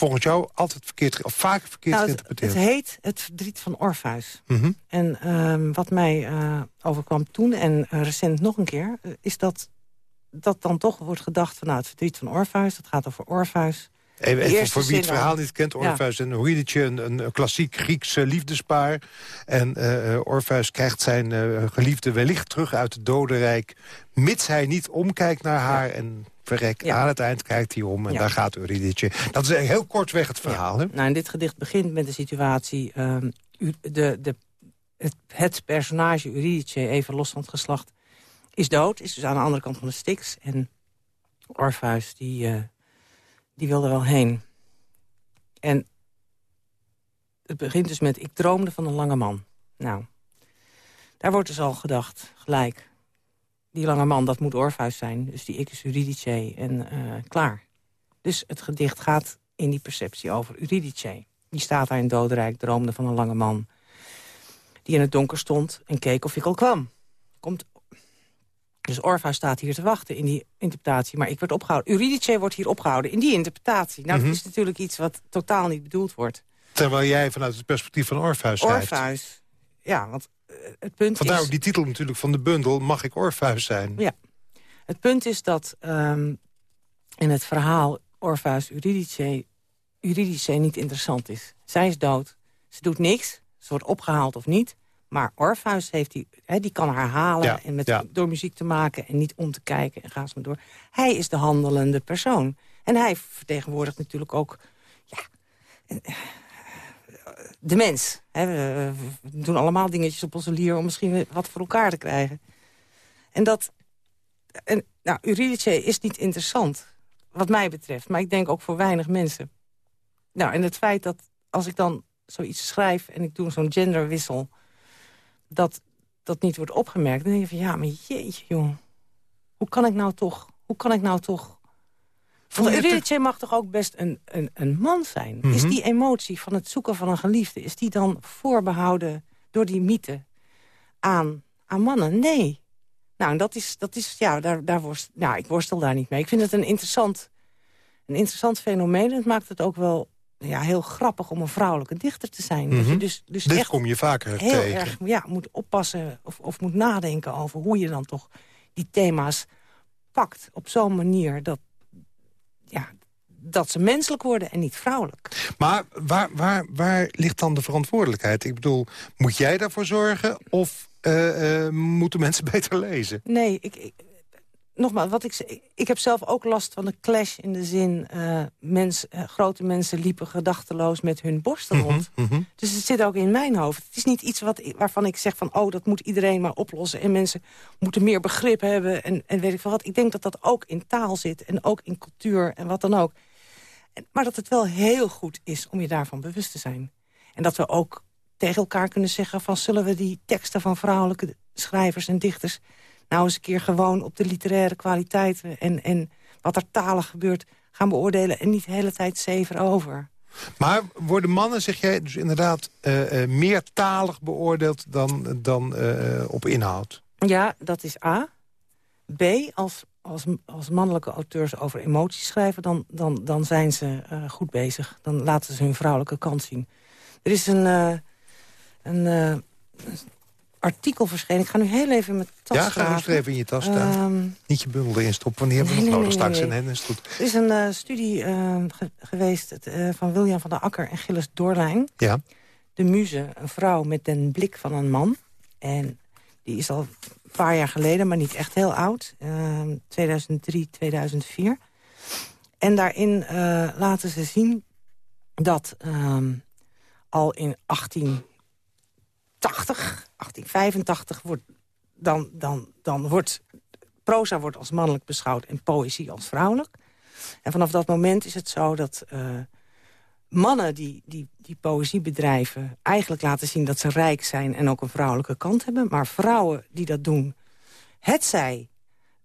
volgens jou altijd verkeerd, of vaak verkeerd Nou, het, het geïnterpreteerd. heet Het Verdriet van Orpheus. Mhm. En ehm, wat mij eh, overkwam toen en eh, recent nog een keer... eh, is dat, dat dan toch wordt gedacht van nou, het verdriet van Orpheus... dat gaat over Orpheus. Even, voor wie het verhaal al. niet kent, Ja. Orpheus en Eurydice, een, klassiek Grieks eh, liefdespaar. En eh, Orpheus krijgt zijn geliefde wellicht terug uit het dodenrijk... mits hij niet omkijkt naar haar en verrek. Ja. Aan het eind kijkt hij om en Ja. daar gaat Eurydice. Dat is heel kortweg het verhaal, hè? Nou, en dit gedicht begint met de situatie... ehm, de, de, het, het personage Eurydice, even los van het geslacht... is dood, is dus aan de andere kant van de Styx. En Orpheus, die, eh, die wil er wel heen. En het begint dus met... ik droomde van een lange man. Nou, daar wordt dus al gedacht, gelijk. Die lange man, dat moet Orpheus zijn. Dus die ik is Eurydice en eh, klaar. Dus het gedicht gaat in die perceptie over Eurydice. Die staat daar in Dodenrijk, droomde van een lange man... die in het donker stond en keek of ik al kwam. Komt... Dus Orpheus staat hier te wachten in die interpretatie. Maar ik werd opgehouden. Eurydice wordt hier opgehouden in die interpretatie. Nou, Mhm. dat is natuurlijk iets wat totaal niet bedoeld wordt. Terwijl jij vanuit het perspectief van Orpheus schrijft. Orpheus, ja, want het punt Vandaar is... ook die titel natuurlijk van de bundel, Mag ik Orpheus zijn? Ja. Het punt is dat ehm, in het verhaal Orpheus Eurydice, Eurydice niet interessant is. Zij is dood, ze doet niks, ze wordt opgehaald of niet. Maar Orpheus heeft die, hè, die kan haar halen Ja, en met, ja. door muziek te maken en niet om te kijken en ga ze maar door. Hij is de handelende persoon. En hij vertegenwoordigt natuurlijk ook ja, eh, de mens. Hè, we, doen allemaal dingetjes op onze lier om misschien wat voor elkaar te krijgen. En dat... En, nou, Eurydice is niet interessant, wat mij betreft. Maar ik denk ook voor weinig mensen. Nou, en het feit dat als ik dan zoiets schrijf... en ik doe zo'n genderwissel... dat dat niet wordt opgemerkt... dan denk je van, ja, maar jeetje, joh. Hoe kan ik nou toch... Hoe kan ik nou toch... Eurydice mag toch ook best een, een, een man zijn? Is Mhm. die emotie van het zoeken van een geliefde... is die dan voorbehouden door die mythe aan, aan mannen? Nee. Nou, dat is, dat is ja, daar, daar worst, nou, ik worstel daar niet mee. Ik vind het een interessant, een interessant fenomeen. En het maakt het ook wel ja, heel grappig om een vrouwelijke dichter te zijn. Dat je Mhm. dus, dus Dit echt kom je vaker heel tegen. erg ja, moet oppassen of, of moet nadenken over hoe je dan toch die thema's pakt op zo'n manier dat, ja, dat ze menselijk worden en niet vrouwelijk. Maar waar, waar, waar ligt dan de verantwoordelijkheid? Ik bedoel, moet jij daarvoor zorgen of eh, eh, moeten mensen beter lezen? Nee, ik, ik, nogmaals, wat ik, ik, heb zelf ook last van de clash in de zin... mens, eh, grote mensen liepen gedachteloos met hun borsten rond. Mhm. Dus het zit ook in mijn hoofd. Het is niet iets wat, waarvan ik zeg van... oh, dat moet iedereen maar oplossen. En mensen moeten meer begrip hebben. En, en weet ik veel wat. Ik denk dat dat ook in taal zit. En ook in cultuur en wat dan ook. En, maar dat het wel heel goed is om je daarvan bewust te zijn. En dat we ook tegen elkaar kunnen zeggen... van zullen we die teksten van vrouwelijke schrijvers en dichters... nou eens een keer gewoon op de literaire kwaliteiten... en, en wat er talen gebeurt, gaan beoordelen... en niet de hele tijd zeven over. Maar worden mannen, zeg jij, dus inderdaad uh, uh, meertalig beoordeeld dan, dan uh, op inhoud? Ja, dat is A. B, als, als, als mannelijke auteurs over emoties schrijven... dan, dan, dan zijn ze goed bezig. Dan laten ze hun vrouwelijke kant zien. Er is een, een artikel verschenen. Ik ga nu heel even met tas Ja, ga eens even in je tas staan. Um, Niet je bundel erin stoppen, die hebben we nog nodig straks. Nee, nee. Is goed. Er is een uh, studie uh, ge geweest uh, van William van der Akker en Gilles Doorlijn. Ja. De muze, een vrouw met den blik van een man. En die is al een paar jaar geleden, maar niet echt heel oud. 2003, 2004. En daarin laten ze zien dat al in 18 1880, 1885 wordt, dan, dan, dan wordt proza wordt als mannelijk beschouwd en poëzie als vrouwelijk. En vanaf dat moment is het zo dat uh, mannen die, die, die poëzie bedrijven... eigenlijk laten zien dat ze rijk zijn en ook een vrouwelijke kant hebben. Maar vrouwen die dat doen, het zij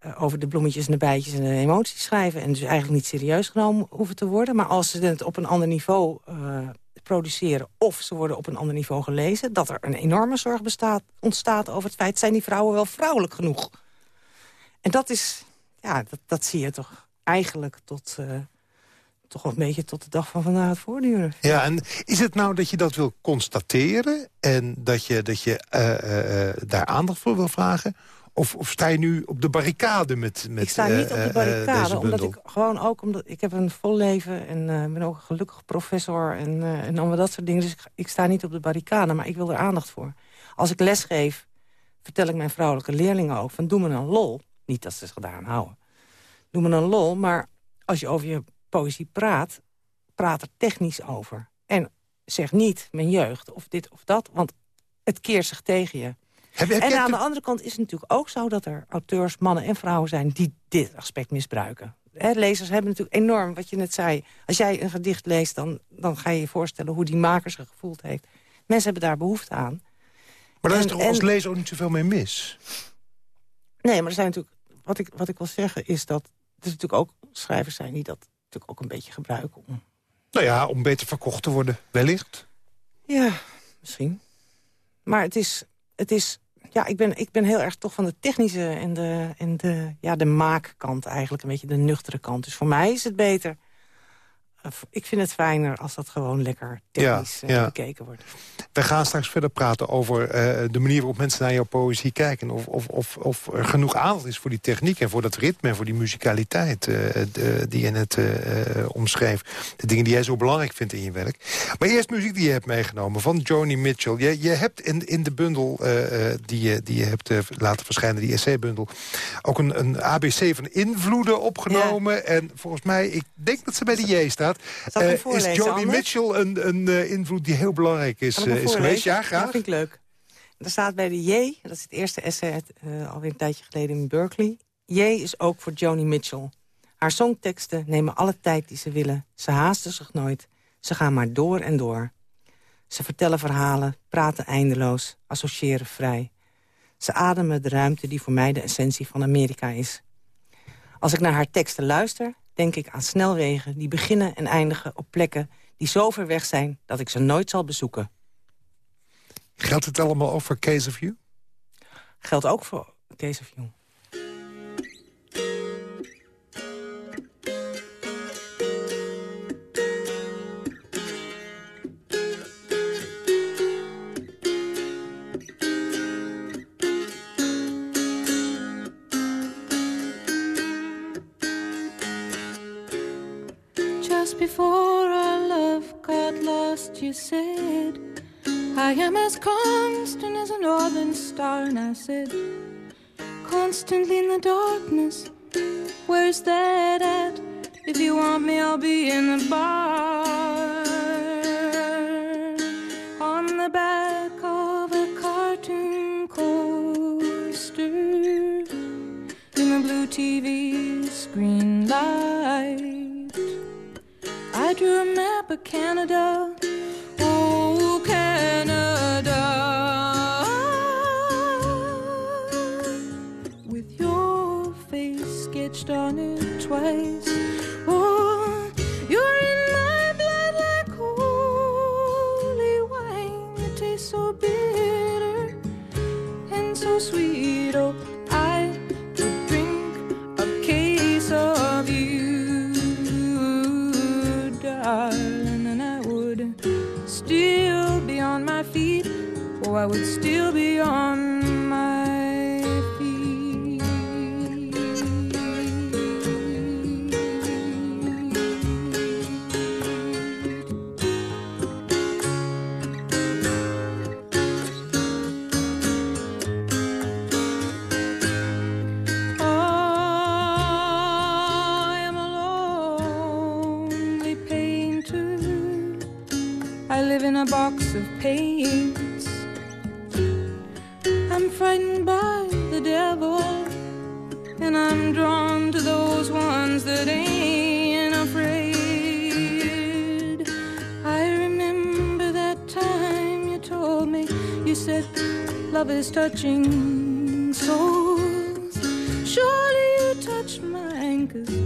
uh, over de bloemetjes en de bijtjes en de emoties schrijven... en dus eigenlijk niet serieus genomen hoeven te worden. Maar als ze het op een ander niveau uh, produceren... of ze worden op een ander niveau gelezen... dat er een enorme zorg bestaat, ontstaat over het feit... zijn die vrouwen wel vrouwelijk genoeg? En dat is, ja, dat, dat zie je toch eigenlijk tot... Uh, toch een beetje tot de dag van vandaag voortduren. Ja, en is het nou dat je dat wil constateren... en dat je, dat je uh, uh, daar aandacht voor wil vragen... Of, of, sta je nu op de barricade met, met Ik sta niet op de barricade, omdat ik gewoon ook... omdat ik heb een vol leven en uh, ben ook een gelukkig professor... en, uh, en allemaal dat soort dingen. Dus ik, ik, sta niet op de barricade, maar ik wil er aandacht voor. Als ik les geef, vertel ik mijn vrouwelijke leerlingen ook... van doe me een lol. Niet dat ze zich gedaan houden. Doe me een lol, maar als je over je poëzie praat... praat er technisch over. En zeg niet mijn jeugd of dit of dat, want het keert zich tegen je en aan de andere kant is het natuurlijk ook zo... dat er auteurs, mannen en vrouwen zijn die dit aspect misbruiken. lezers hebben natuurlijk enorm, wat je net zei... als jij een gedicht leest, dan, dan ga je je voorstellen... hoe die maker zich gevoeld heeft. Mensen hebben daar behoefte aan. Maar daar is toch als lezer ook niet zoveel mee mis? Nee, maar er zijn natuurlijk... Wat ik, wat ik wil zeggen is dat er natuurlijk ook schrijvers zijn... die dat natuurlijk ook een beetje gebruiken om... Nou ja, om beter verkocht te worden, wellicht. Ja, misschien. Maar het is, het is ja, ik ben, ik ben heel erg toch van de technische en de, en de, ja, de maakkant eigenlijk. Een beetje de nuchtere kant. Dus voor mij is het beter ik vind het fijner als dat gewoon lekker technisch ja, eh, bekeken wordt. We gaan straks verder praten over uh, de manier waarop mensen naar jouw poëzie kijken. Of, of, of, of er genoeg aandacht is voor die techniek en voor dat ritme... en voor die musicaliteit uh, de, die je net omschreef. De dingen die jij zo belangrijk vindt in je werk. Maar eerst muziek die je hebt meegenomen van Joni Mitchell. Je, je hebt in, in de bundel die, je, die je hebt laten verschijnen, die essay-bundel... ook een, een ABC van invloeden opgenomen. En volgens mij, ik denk dat ze bij de J staat. Uh, is Joni Mitchell een, een uh, invloed die heel belangrijk is, uh, is geweest? Ja, graag. Dat vind ik leuk. Er staat bij de J, dat is het eerste essay uh, alweer een tijdje geleden in Berkeley. J is ook voor Joni Mitchell. Haar songteksten nemen alle tijd die ze willen. Ze haasten zich nooit. Ze gaan maar door en door. Ze vertellen verhalen, praten eindeloos, associëren vrij. Ze ademen de ruimte die voor mij de essentie van Amerika is. Als ik naar haar teksten luister, denk ik aan snelwegen die beginnen en eindigen op plekken die zo ver weg zijn dat ik ze nooit zal bezoeken. Geldt het allemaal ook voor Case of You? Geldt ook voor Case of You. You said I am as constant as a northern star And I said Constantly in the darkness Where's that at? If you want me I'll be in the bar love is touching souls. Surely you touched my cause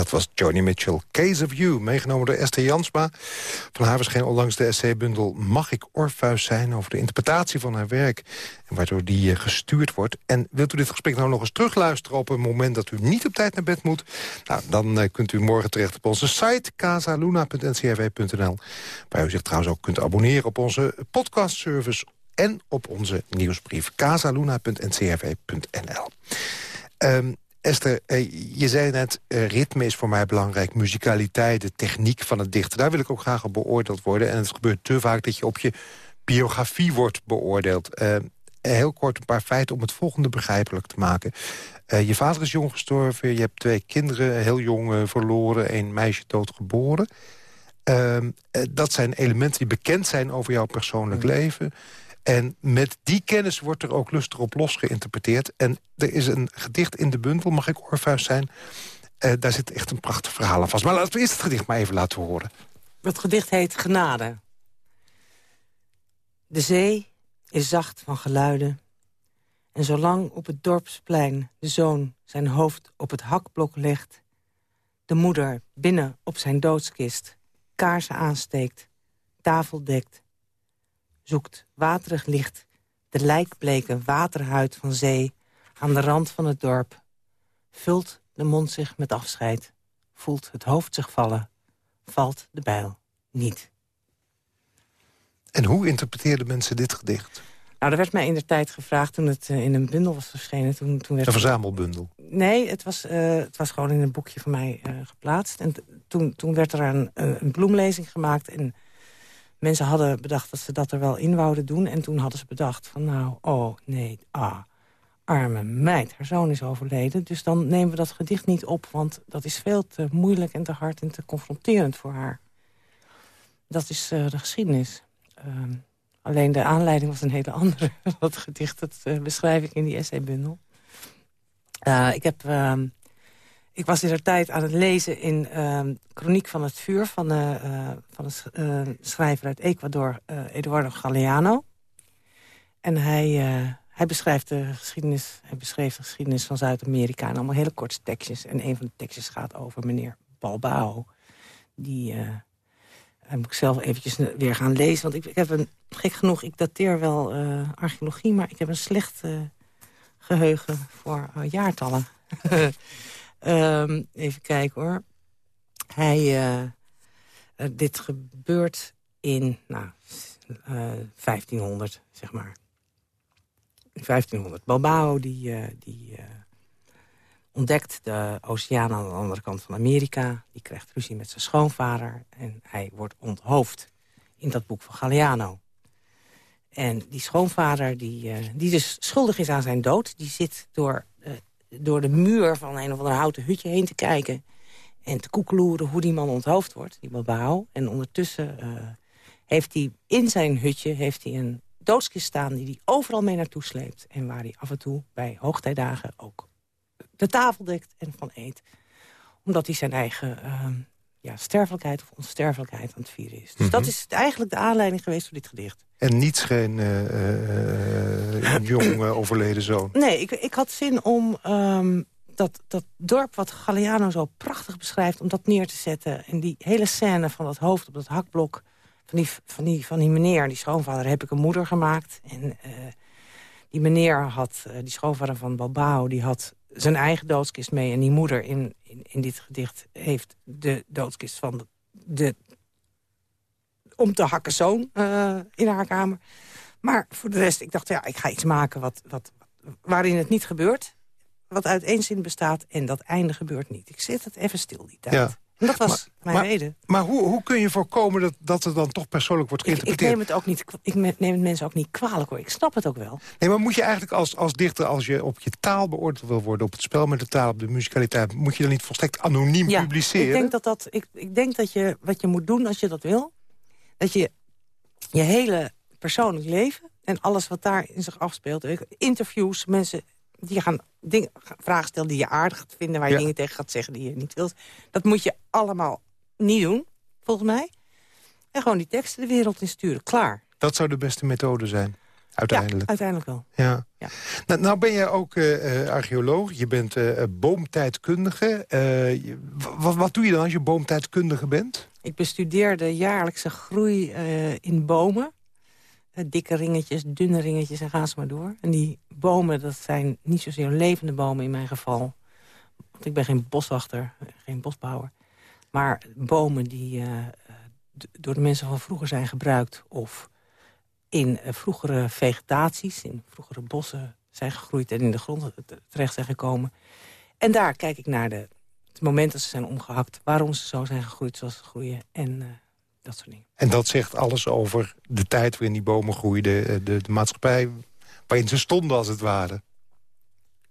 Dat was Joni Mitchell. Case of You, meegenomen door Esther Jansma. Van haar verscheen onlangs de essay-bundel Mag ik Orpheus zijn... over de interpretatie van haar werk en waardoor die eh, gestuurd wordt. En wilt u dit gesprek nou nog eens terugluisteren... op een moment dat u niet op tijd naar bed moet? Nou, dan uh, kunt u morgen terecht op onze site casaluna.ncrv.nl... waar u zich trouwens ook kunt abonneren op onze podcastservice... en op onze nieuwsbrief casaluna.ncrv.nl. Um, Esther, eh, je zei net, uh, ritme is voor mij belangrijk. Muzikaliteit, de techniek van het dichten. Daar wil ik ook graag op beoordeeld worden. En het gebeurt te vaak dat je op je biografie wordt beoordeeld. Uh, heel kort een paar feiten om het volgende begrijpelijk te maken. je vader is jong gestorven. Je hebt twee kinderen, heel jong verloren. Een meisje doodgeboren. Ehm, dat zijn elementen die bekend zijn over jouw persoonlijk leven. En met die kennis wordt er ook lustig op los geïnterpreteerd. En er is een gedicht in de bundel, mag ik Orpheus zijn... Uh, daar zit echt een prachtig verhaal aan vast. Maar laten we eerst het gedicht maar even laten horen. Het gedicht heet Genade. De zee is zacht van geluiden. En zolang op het dorpsplein de zoon zijn hoofd op het hakblok legt... de moeder binnen op zijn doodskist kaarsen aansteekt, tafel dekt zoekt waterig licht de lijkbleke waterhuid van zee... aan de rand van het dorp. Vult de mond zich met afscheid. Voelt het hoofd zich vallen. Valt de bijl niet. En hoe interpreteerden mensen dit gedicht? Nou, er werd mij in de tijd gevraagd toen het eh, in een bundel was verschenen. Toen, toen werd een verzamelbundel? Nee, het was, uh, het was gewoon in een boekje van mij uh, geplaatst. En toen, toen werd er een, een bloemlezing gemaakt. En mensen hadden bedacht dat ze dat er wel in wouden doen. En toen hadden ze bedacht van nou, oh nee, ah, arme meid, haar zoon is overleden. Dus dan nemen we dat gedicht niet op, want dat is veel te moeilijk en te hard en te confronterend voor haar. Dat is uh, de geschiedenis. Ehm, alleen de aanleiding was een hele andere. dat gedicht, dat uh, beschrijf ik in die essaybundel. Uh, ik heb... Ik was in tijd aan het lezen in uh, Chroniek van het Vuur... van, uh, van een uh, schrijver uit Ecuador, Eduardo Galeano. En hij, hij beschrijft de geschiedenis, hij beschreef de geschiedenis van Zuid-Amerika... en allemaal hele korte tekstjes. En een van de tekstjes gaat over meneer Balbao. Die moet ik zelf eventjes weer gaan lezen. Want ik, ik heb een, gek genoeg, ik dateer wel archeologie... maar ik heb een slecht geheugen voor jaartallen... Um, even kijken hoor. Hij, uh, uh, dit gebeurt in nou, uh, 1500, zeg maar. In 1500. Balbao die, die ontdekt de oceaan aan de andere kant van Amerika. Die krijgt ruzie met zijn schoonvader. En hij wordt onthoofd in dat boek van Galeano. En die schoonvader, die, die dus schuldig is aan zijn dood... die zit door door de muur van een of ander houten hutje heen te kijken... en te koekeloeren hoe die man onthoofd wordt, die Babao. En ondertussen uh, heeft hij in zijn hutje heeft hij een doodskist staan... die hij overal mee naartoe sleept. En waar hij af en toe bij hoogtijdagen ook de tafel dekt en van eet. Omdat hij zijn eigen uh, ja, sterfelijkheid of onsterfelijkheid aan het vieren is. Dus mhm. dat is eigenlijk de aanleiding geweest voor dit gedicht. En niets geen uh, uh, jong overleden zoon? Nee, ik, ik had zin om um, dat, dat dorp wat Galeano zo prachtig beschrijft... om dat neer te zetten. En die hele scène van dat hoofd op dat hakblok... van die, van die, van die meneer, die schoonvader, heb ik een moeder gemaakt. En uh, die meneer had, die schoonvader van Balbao... die had zijn eigen doodskist mee. En die moeder in, in, in dit gedicht heeft de doodskist van de, de om te hakken zoon uh, in haar kamer. Maar voor de rest, ik dacht, ja, ik ga iets maken wat, wat, waarin het niet gebeurt. Wat uit één zin bestaat en dat einde gebeurt niet. Ik zet het even stil die tijd. Ja. Dat was mijn maar, reden. Maar hoe, hoe kun je voorkomen dat, dat het dan toch persoonlijk wordt geïnterpreteerd? Ik, ik, neem het ook niet, ik neem het mensen ook niet kwalijk hoor. Ik snap het ook wel. Nee, maar moet je eigenlijk als, als dichter, als je op je taal beoordeeld wil worden... op het spel met de taal, op de musicaliteit... moet je dan niet volstrekt anoniem ja, publiceren? Ik denk dat, dat, ik, ik denk dat je wat je moet doen als je dat wil dat je je hele persoonlijk leven... en alles wat daar in zich afspeelt... interviews, mensen die gaan vragen stellen die je aardig gaat vinden... waar je dingen tegen gaat zeggen die je niet wilt. Dat moet je allemaal niet doen, volgens mij. En gewoon die teksten de wereld in sturen. Klaar. Dat zou de beste methode zijn, uiteindelijk. Ja, uiteindelijk wel. Ja. ja. Nou, nou ben je ook uh, archeoloog, je bent uh, boomtijdkundige. wat, wat doe je dan als je boomtijdkundige bent? Ik bestudeer de jaarlijkse groei in bomen. Dikke ringetjes, dunne ringetjes en ga ze maar door. En die bomen, dat zijn niet zozeer levende bomen in mijn geval. Want ik ben geen boswachter, geen bosbouwer. Maar bomen die uh, door de mensen van vroeger zijn gebruikt... of in vroegere vegetaties, in vroegere bossen zijn gegroeid... en in de grond terecht zijn gekomen. En daar kijk ik naar de het moment dat ze zijn omgehakt... waarom ze zo zijn gegroeid zoals ze groeien en uh, dat soort dingen. En dat zegt alles over de tijd waarin die bomen groeiden... Eh, de, de maatschappij waarin ze stonden als het ware.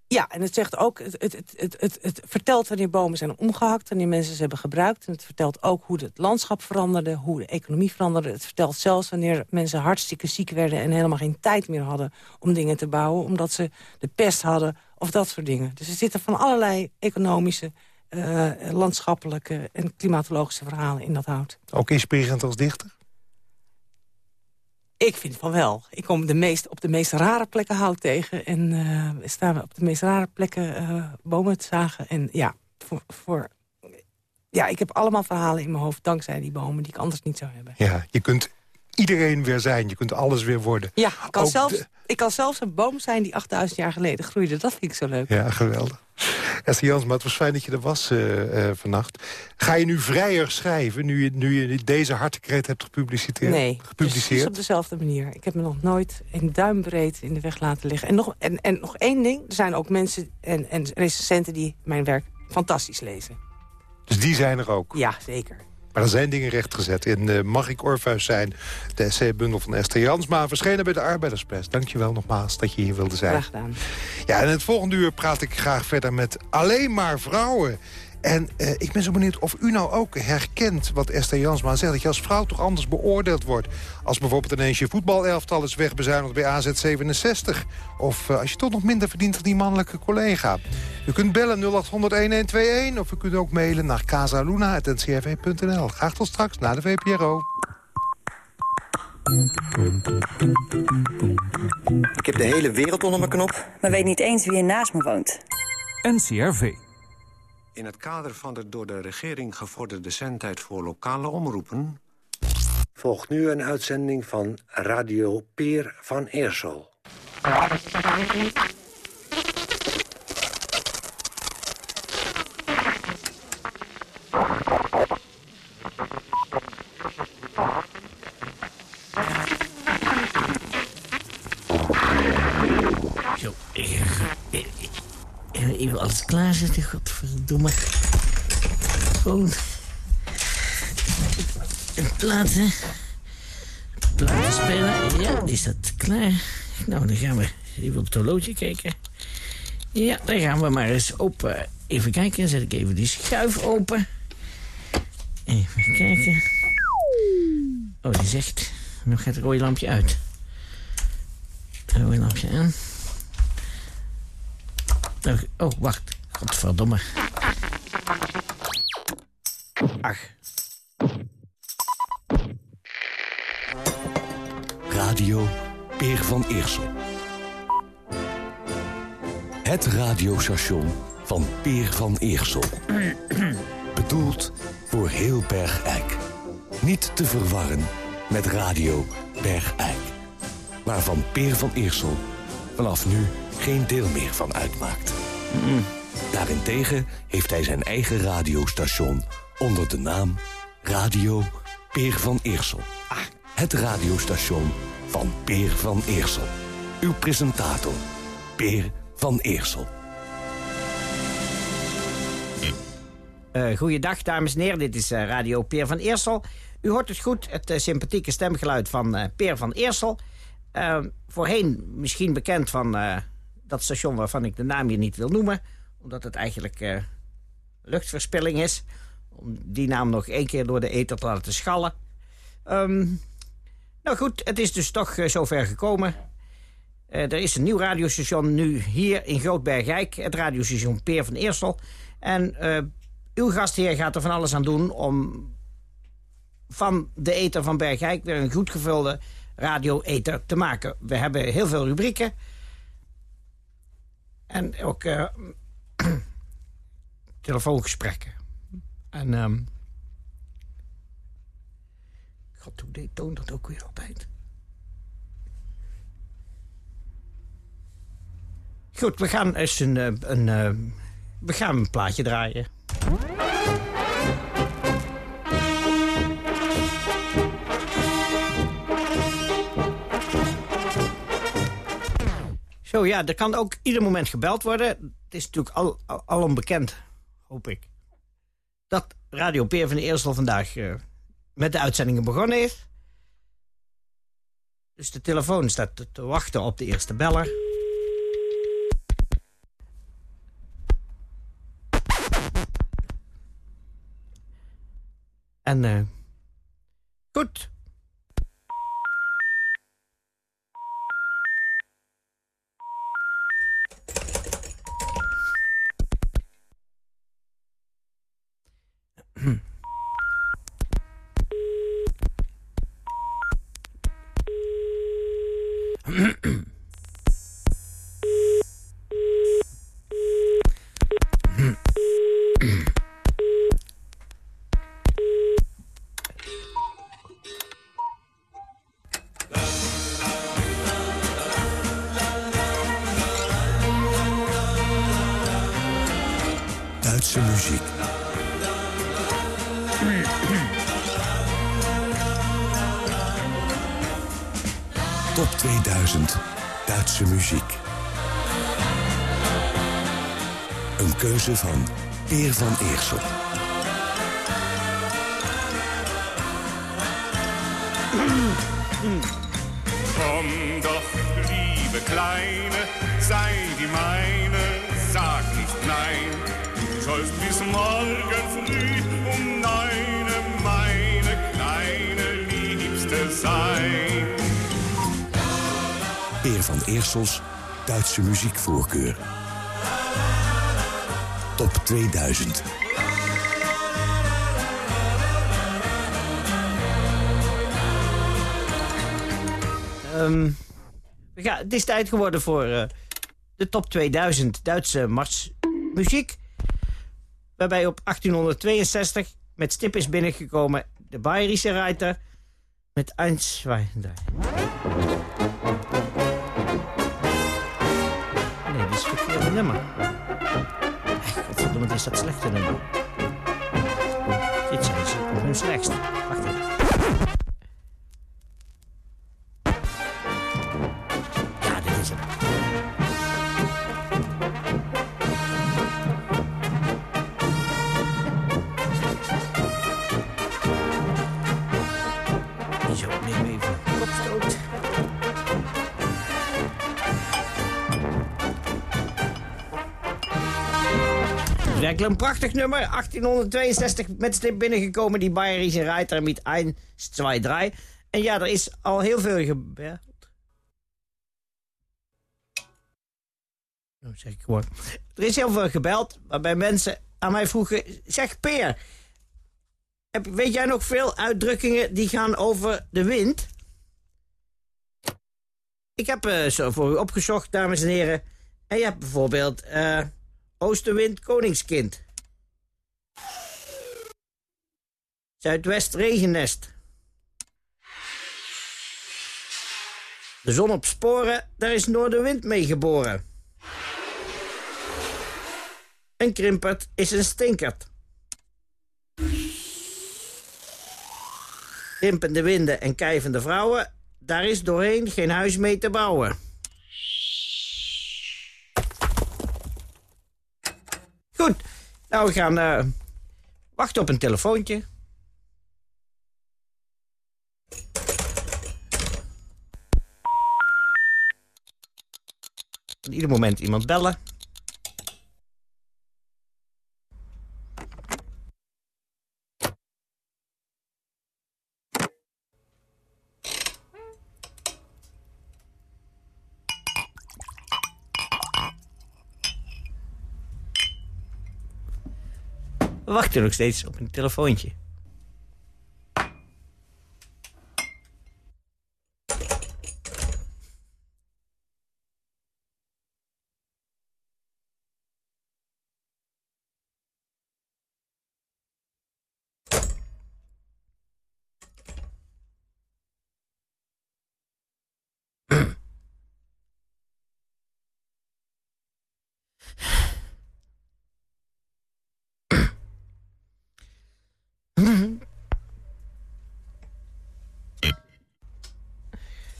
Ja, en het zegt ook, het, het, het, het, het vertelt wanneer bomen zijn omgehakt... wanneer mensen ze hebben gebruikt. En het vertelt ook hoe het landschap veranderde, hoe de economie veranderde. Het vertelt zelfs wanneer mensen hartstikke ziek werden... en helemaal geen tijd meer hadden om dingen te bouwen... omdat ze de pest hadden of dat soort dingen. Dus er zitten van allerlei economische uh, landschappelijke en klimatologische verhalen in dat hout. Ook inspirerend als dichter? Ik vind van wel. Ik kom de meest, op de meest rare plekken hout tegen. En uh, staan we op de meest rare plekken uh, bomen te zagen. En ja, voor, voor, ja, ik heb allemaal verhalen in mijn hoofd... dankzij die bomen die ik anders niet zou hebben. Ja, je kunt iedereen weer zijn. Je kunt alles weer worden. Ja, ik kan, zelfs, ik kan zelfs een boom zijn die 8000 jaar geleden groeide. Dat vind ik zo leuk. Ja, geweldig. Esther Jansma, het was fijn dat je er was uh, uh, vannacht. Ga je nu vrijer schrijven, nu je, nu je deze hartekreet hebt gepubliceerd? Nee, precies op dezelfde manier. Ik heb me nog nooit een duimbreed in de weg laten liggen. En nog, en, en nog één ding, er zijn ook mensen en, en recensenten die mijn werk fantastisch lezen. Dus die zijn er ook? Ja, zeker. Maar er zijn dingen rechtgezet. In uh, Mag ik Orpheus zijn, de essay-bundel van Esther Jansma... verschenen bij de Arbeiderspers. Dankjewel nogmaals dat je hier wilde zijn. Graag gedaan. Ja, en in het volgende uur praat ik graag verder met alleen maar vrouwen. En eh, ik ben zo benieuwd of u nou ook herkent wat Esther Jansma zegt... dat je als vrouw toch anders beoordeeld wordt. Als bijvoorbeeld ineens je voetbalelftal is wegbezuinigd bij AZ67. Of eh, als je toch nog minder verdient dan die mannelijke collega. U kunt bellen 0800-1121 of u kunt ook mailen naar casaluna.ncrv.nl. Graag tot straks na de VPRO. Ik heb de hele wereld onder mijn knop. Maar weet niet eens wie er naast me woont. NCRV. In het kader van de door de regering gevorderde zendtijd voor lokale omroepen... volgt nu een uitzending van Radio Peer van Eersel. Zo, even alles klaarzetten, godverdomme. Gewoon... Platen. Platen spelen. Ja, is dat klaar. Nou, dan gaan we even op het horloge kijken. Ja, dan gaan we maar eens open. Even kijken, zet ik even die schuif open. Even kijken. Oh, die zegt... Nu gaat het rode lampje uit. Rode lampje aan. Oh, wacht. Godverdomme. Ach. Radio Peer van Eersel. Het radiostation van Peer van Eersel. Bedoeld voor heel Bergijk. Niet te verwarren met Radio Bergijk. Waarvan Peer van Eersel vanaf nu geen deel meer van uitmaakt. Daarentegen heeft hij zijn eigen radiostation onder de naam Radio Peer van Eersel. Het radiostation van Peer van Eersel. Uw presentator, Peer van Eersel. Uh, goeiedag, dames en heren. Dit is uh, Radio Peer van Eersel. U hoort het goed, het uh, sympathieke stemgeluid van Peer van Eersel. voorheen misschien bekend van dat station waarvan ik de naam hier niet wil noemen. Omdat het eigenlijk luchtverspilling is. Om die naam nog één keer door de ether te laten schallen. Um, nou goed, het is dus toch zover gekomen. er is een nieuw radiostation nu hier in Grootbergijk. Het radiostation Peer van Eersel. En uw gastheer gaat er van alles aan doen om van de eter van Bergijk weer een goed gevulde radio-eter te maken. We hebben heel veel rubrieken. En ook uh, telefoongesprekken. En um, God, hoe deed Toon dat ook weer altijd? Goed, we gaan eens een, een, een, we gaan een plaatje draaien. Zo ja, er kan ook ieder moment gebeld worden. Het is natuurlijk al, al, al onbekend, hoop ik. Dat Radio Peer van de Eerstel vandaag uh, met de uitzendingen begonnen is. Dus de telefoon staat te wachten op de eerste beller. En uh, goed. Keuze van Peer van Eersel. Komm doch, liebe Kleine, sei die meine, sag nicht nein. Du sollst bis morgen früh um neune meine kleine Liebste sein. Peer van Eersels, Duitse muziekvoorkeur. Top 2000. Ehm, we gaan, het is tijd geworden voor eh, de top 2000 Duitse marsmuziek. Waarbij op 1862 met stip is binnengekomen de Bayerische Reiter met 1, 2, 3. Nee, dit is het verkeerde nummer. Wat is dat slechte nummer. Dit zijn ze op hun slechtst. Wacht een prachtig nummer. 1862 met stip binnengekomen. Die Bayerische Reiter met 1, 2, 3. En ja, er is al heel veel gebeurd. Nou, zeg ik gewoon. Er is heel veel gebeld waarbij mensen aan mij vroegen... Zeg Peer, heb, weet jij nog veel uitdrukkingen die gaan over de wind? Ik heb eh, zo voor u opgezocht, dames en heren. En je hebt bijvoorbeeld eh, Oostenwind Koningskind. Zuidwest Regennest. De zon op sporen, daar is Noordenwind mee geboren. Een krimpert is een stinkert. Krimpende winden en kijvende vrouwen, daar is doorheen geen huis mee te bouwen. Goed, nou we gaan eh, wachten op een telefoontje. Kan ieder moment iemand bellen. We wachten nog steeds op een telefoontje.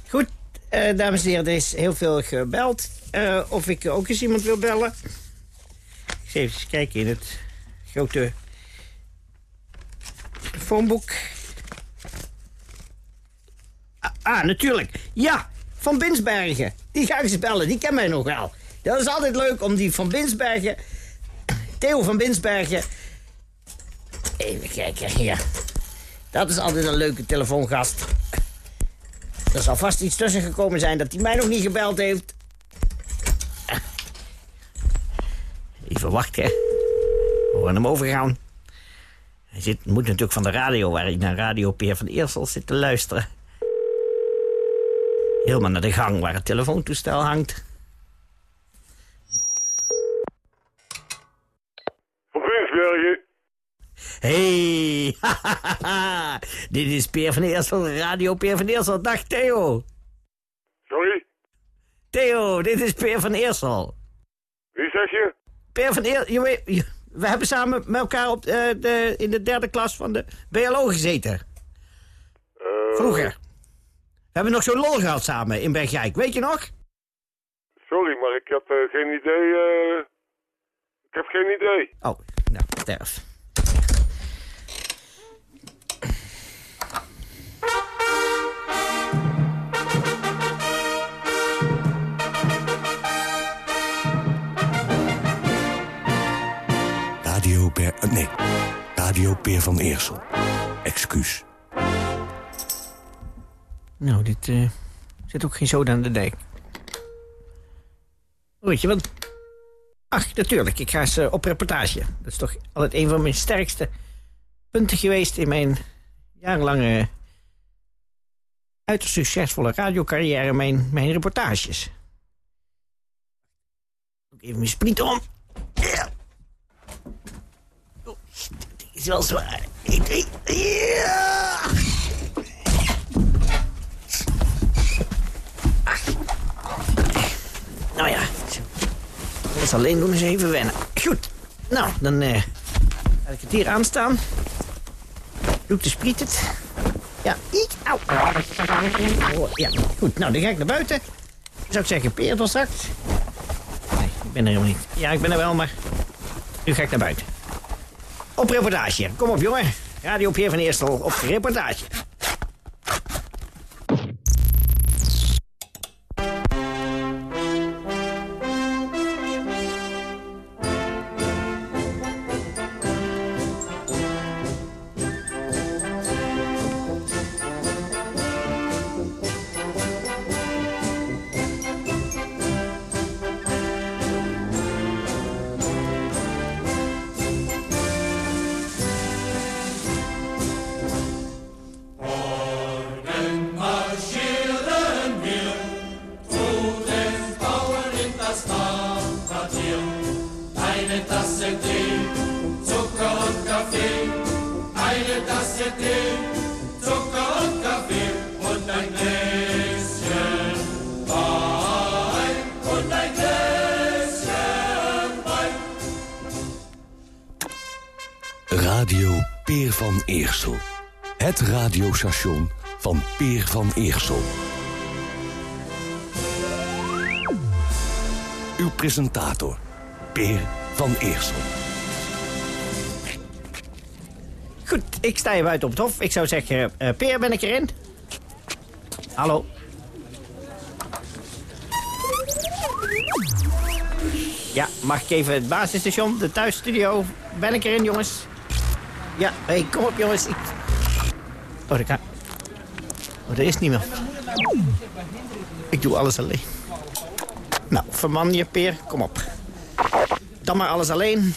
Goed, eh, dames en heren, er is heel veel gebeld. Eh, of ik ook eens iemand wil bellen. Ik zal even kijken in het grote telefoonboek. Ah, ah, natuurlijk. Ja, Van Binsbergen. Die ga ik eens bellen, die ken mij nog wel. Dat is altijd leuk om die Van Binsbergen... Theo van Binsbergen... Even kijken, ja. Dat is altijd een leuke telefoongast. Er zal vast iets tussen gekomen zijn dat hij mij nog niet gebeld heeft. Even wachten. We horen hem overgaan. Hij zit, moet natuurlijk van de radio, waar ik naar Radio Peer van Eersel zit te luisteren. Helemaal naar de gang waar het telefoontoestel hangt. Van Binsbergen. Hey, dit is Peer van Eersel, Radio Peer van Eersel. Dag Theo. Sorry? Theo, dit is Peer van Eersel. Wie zeg je? Peer van Eersel, je weet, je- we hebben samen met elkaar op, eh, de, in de derde klas van de BLO gezeten. Vroeger. We hebben nog zo'n lol gehad samen in Bergijk, weet je nog? Sorry, maar ik heb eh, geen idee. eh, Ik heb geen idee. Oh, nou, sterf. Radio Peer van Eersel. Excuus. Nou, dit eh, zit ook geen zoden aan de dijk. Weet je wat? Ach, natuurlijk. Ik ga eens eh, op reportage. Dat is toch altijd een van mijn sterkste punten geweest in mijn jarenlange uiterst succesvolle radiocarrière, mijn, mijn reportages. Even mijn spriet om. Ja. Oh, dit is wel zwaar. 1, 2, ja. Nou ja, alles alleen doen is even wennen. Goed, nou, dan eh laat ik het hier aanstaan. Ik de spriet het. Ja, ik, au. Oh, ja, goed, nou, dan ga ik naar buiten. Zou ik zeggen, Peer straks? Nee, ik ben er helemaal niet. Ja, ik ben er wel, maar nu ga ik naar buiten. Op reportage. Kom op, jongen. Radio Peer van Eerstel op reportage. Radiostation van Peer van Eersel. Uw presentator, Peer van Eersel. Goed, ik sta hier buiten op het hof. Ik zou zeggen, eh Peer, ben ik erin? Hallo? Ja, mag ik even het basisstation, de thuisstudio? Ben ik erin, jongens? Ja, hey, kom op, jongens. Ik... Oh, kan... Oh, er is niemand. Ik doe alles alleen. Nou, verman je, Peer, kom op. Dan maar alles alleen.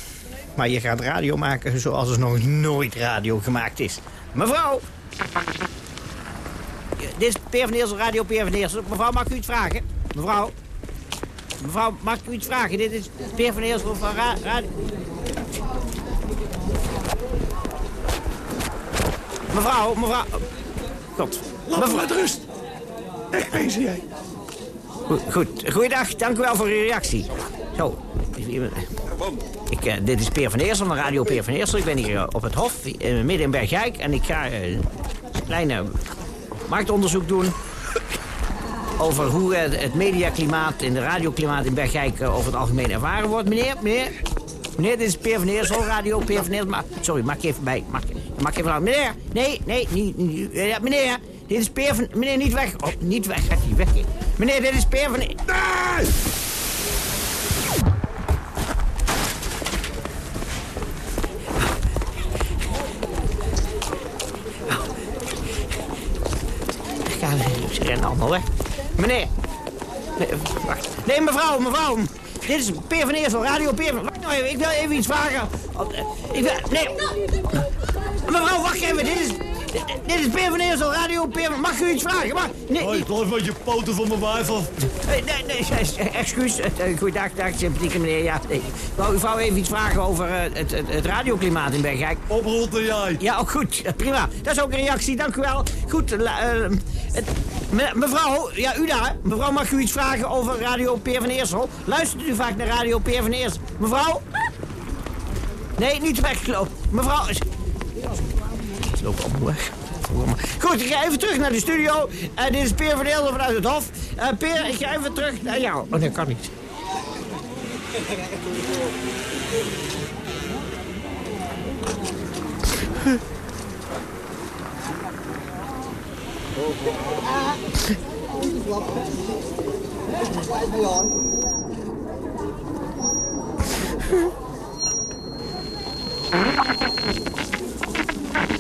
Maar je gaat radio maken zoals er nog nooit radio gemaakt is. Mevrouw! Dit is Peer van Eersel, radio Peer van Eersel. Mevrouw, mag ik u iets vragen? Mevrouw? Mevrouw, mag ik u iets vragen? Dit is Peer van Eersel van ra radio... Mevrouw, mevrouw... God. Laat me met rust. Wegwezen jij. Goed. Goeiedag, dank u wel voor uw reactie. Zo. Ik, eh, dit is Peer van Eersel van Radio Peer van Eersel. Ik ben hier eh, op het Hof, eh, midden in Bergijk. En ik ga een klein marktonderzoek doen... over hoe het mediaklimaat en de radioklimaat in Bergijk... over het algemeen ervaren wordt. Meneer, meneer... Meneer, dit is Peer van Eersel, Radio Peer van Eersel. Maar, sorry, maak je even bij. Maak even aan. Meneer, nee, nee, niet... niet ja, meneer, dit is Peer van... Meneer, niet weg. Oh, niet weg, gaat hij weg. Meneer, dit is Peer van... Nee! Ze rennen allemaal weg. Meneer. Nee, wacht. Nee, mevrouw, mevrouw. Dit is Peer van Eersel, Radio Peer van... Wacht nou even, ik wil even iets vragen. Eh, Ik wil... Nee. Mevrouw, wacht even. Dit is... Dit is Peer van Eersel, Radio Peer. Mag u iets vragen? Mag... Nee, Hoi, blijf met je poten van mijn wijf af. Nee, nee, nee, eh, excuus. Eh, eh, Goeiedag, dag, sympathieke meneer. Ja, nee. Ik wou uw vrouw even iets vragen over eh, het, het, het radioklimaat in Bergijk. Oprotten jij. Ja, ook goed. Eh, Prima. Dat is ook een reactie, dank u wel. Goed, eh, het- me- mevrouw, ja, u daar. Mevrouw, mag u iets vragen over Radio Peer van Eersel? Luistert u vaak naar Radio Peer van Eersel? Mevrouw? Nee, niet weggelopen. Mevrouw... Loopt allemaal weg. Goed, ik ga even terug naar de studio. Uh, dit is Peer van vanuit het Hof. Eh, Peer, ik ga even terug naar jou. Oh, nee, kan niet.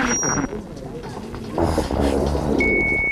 Thank you.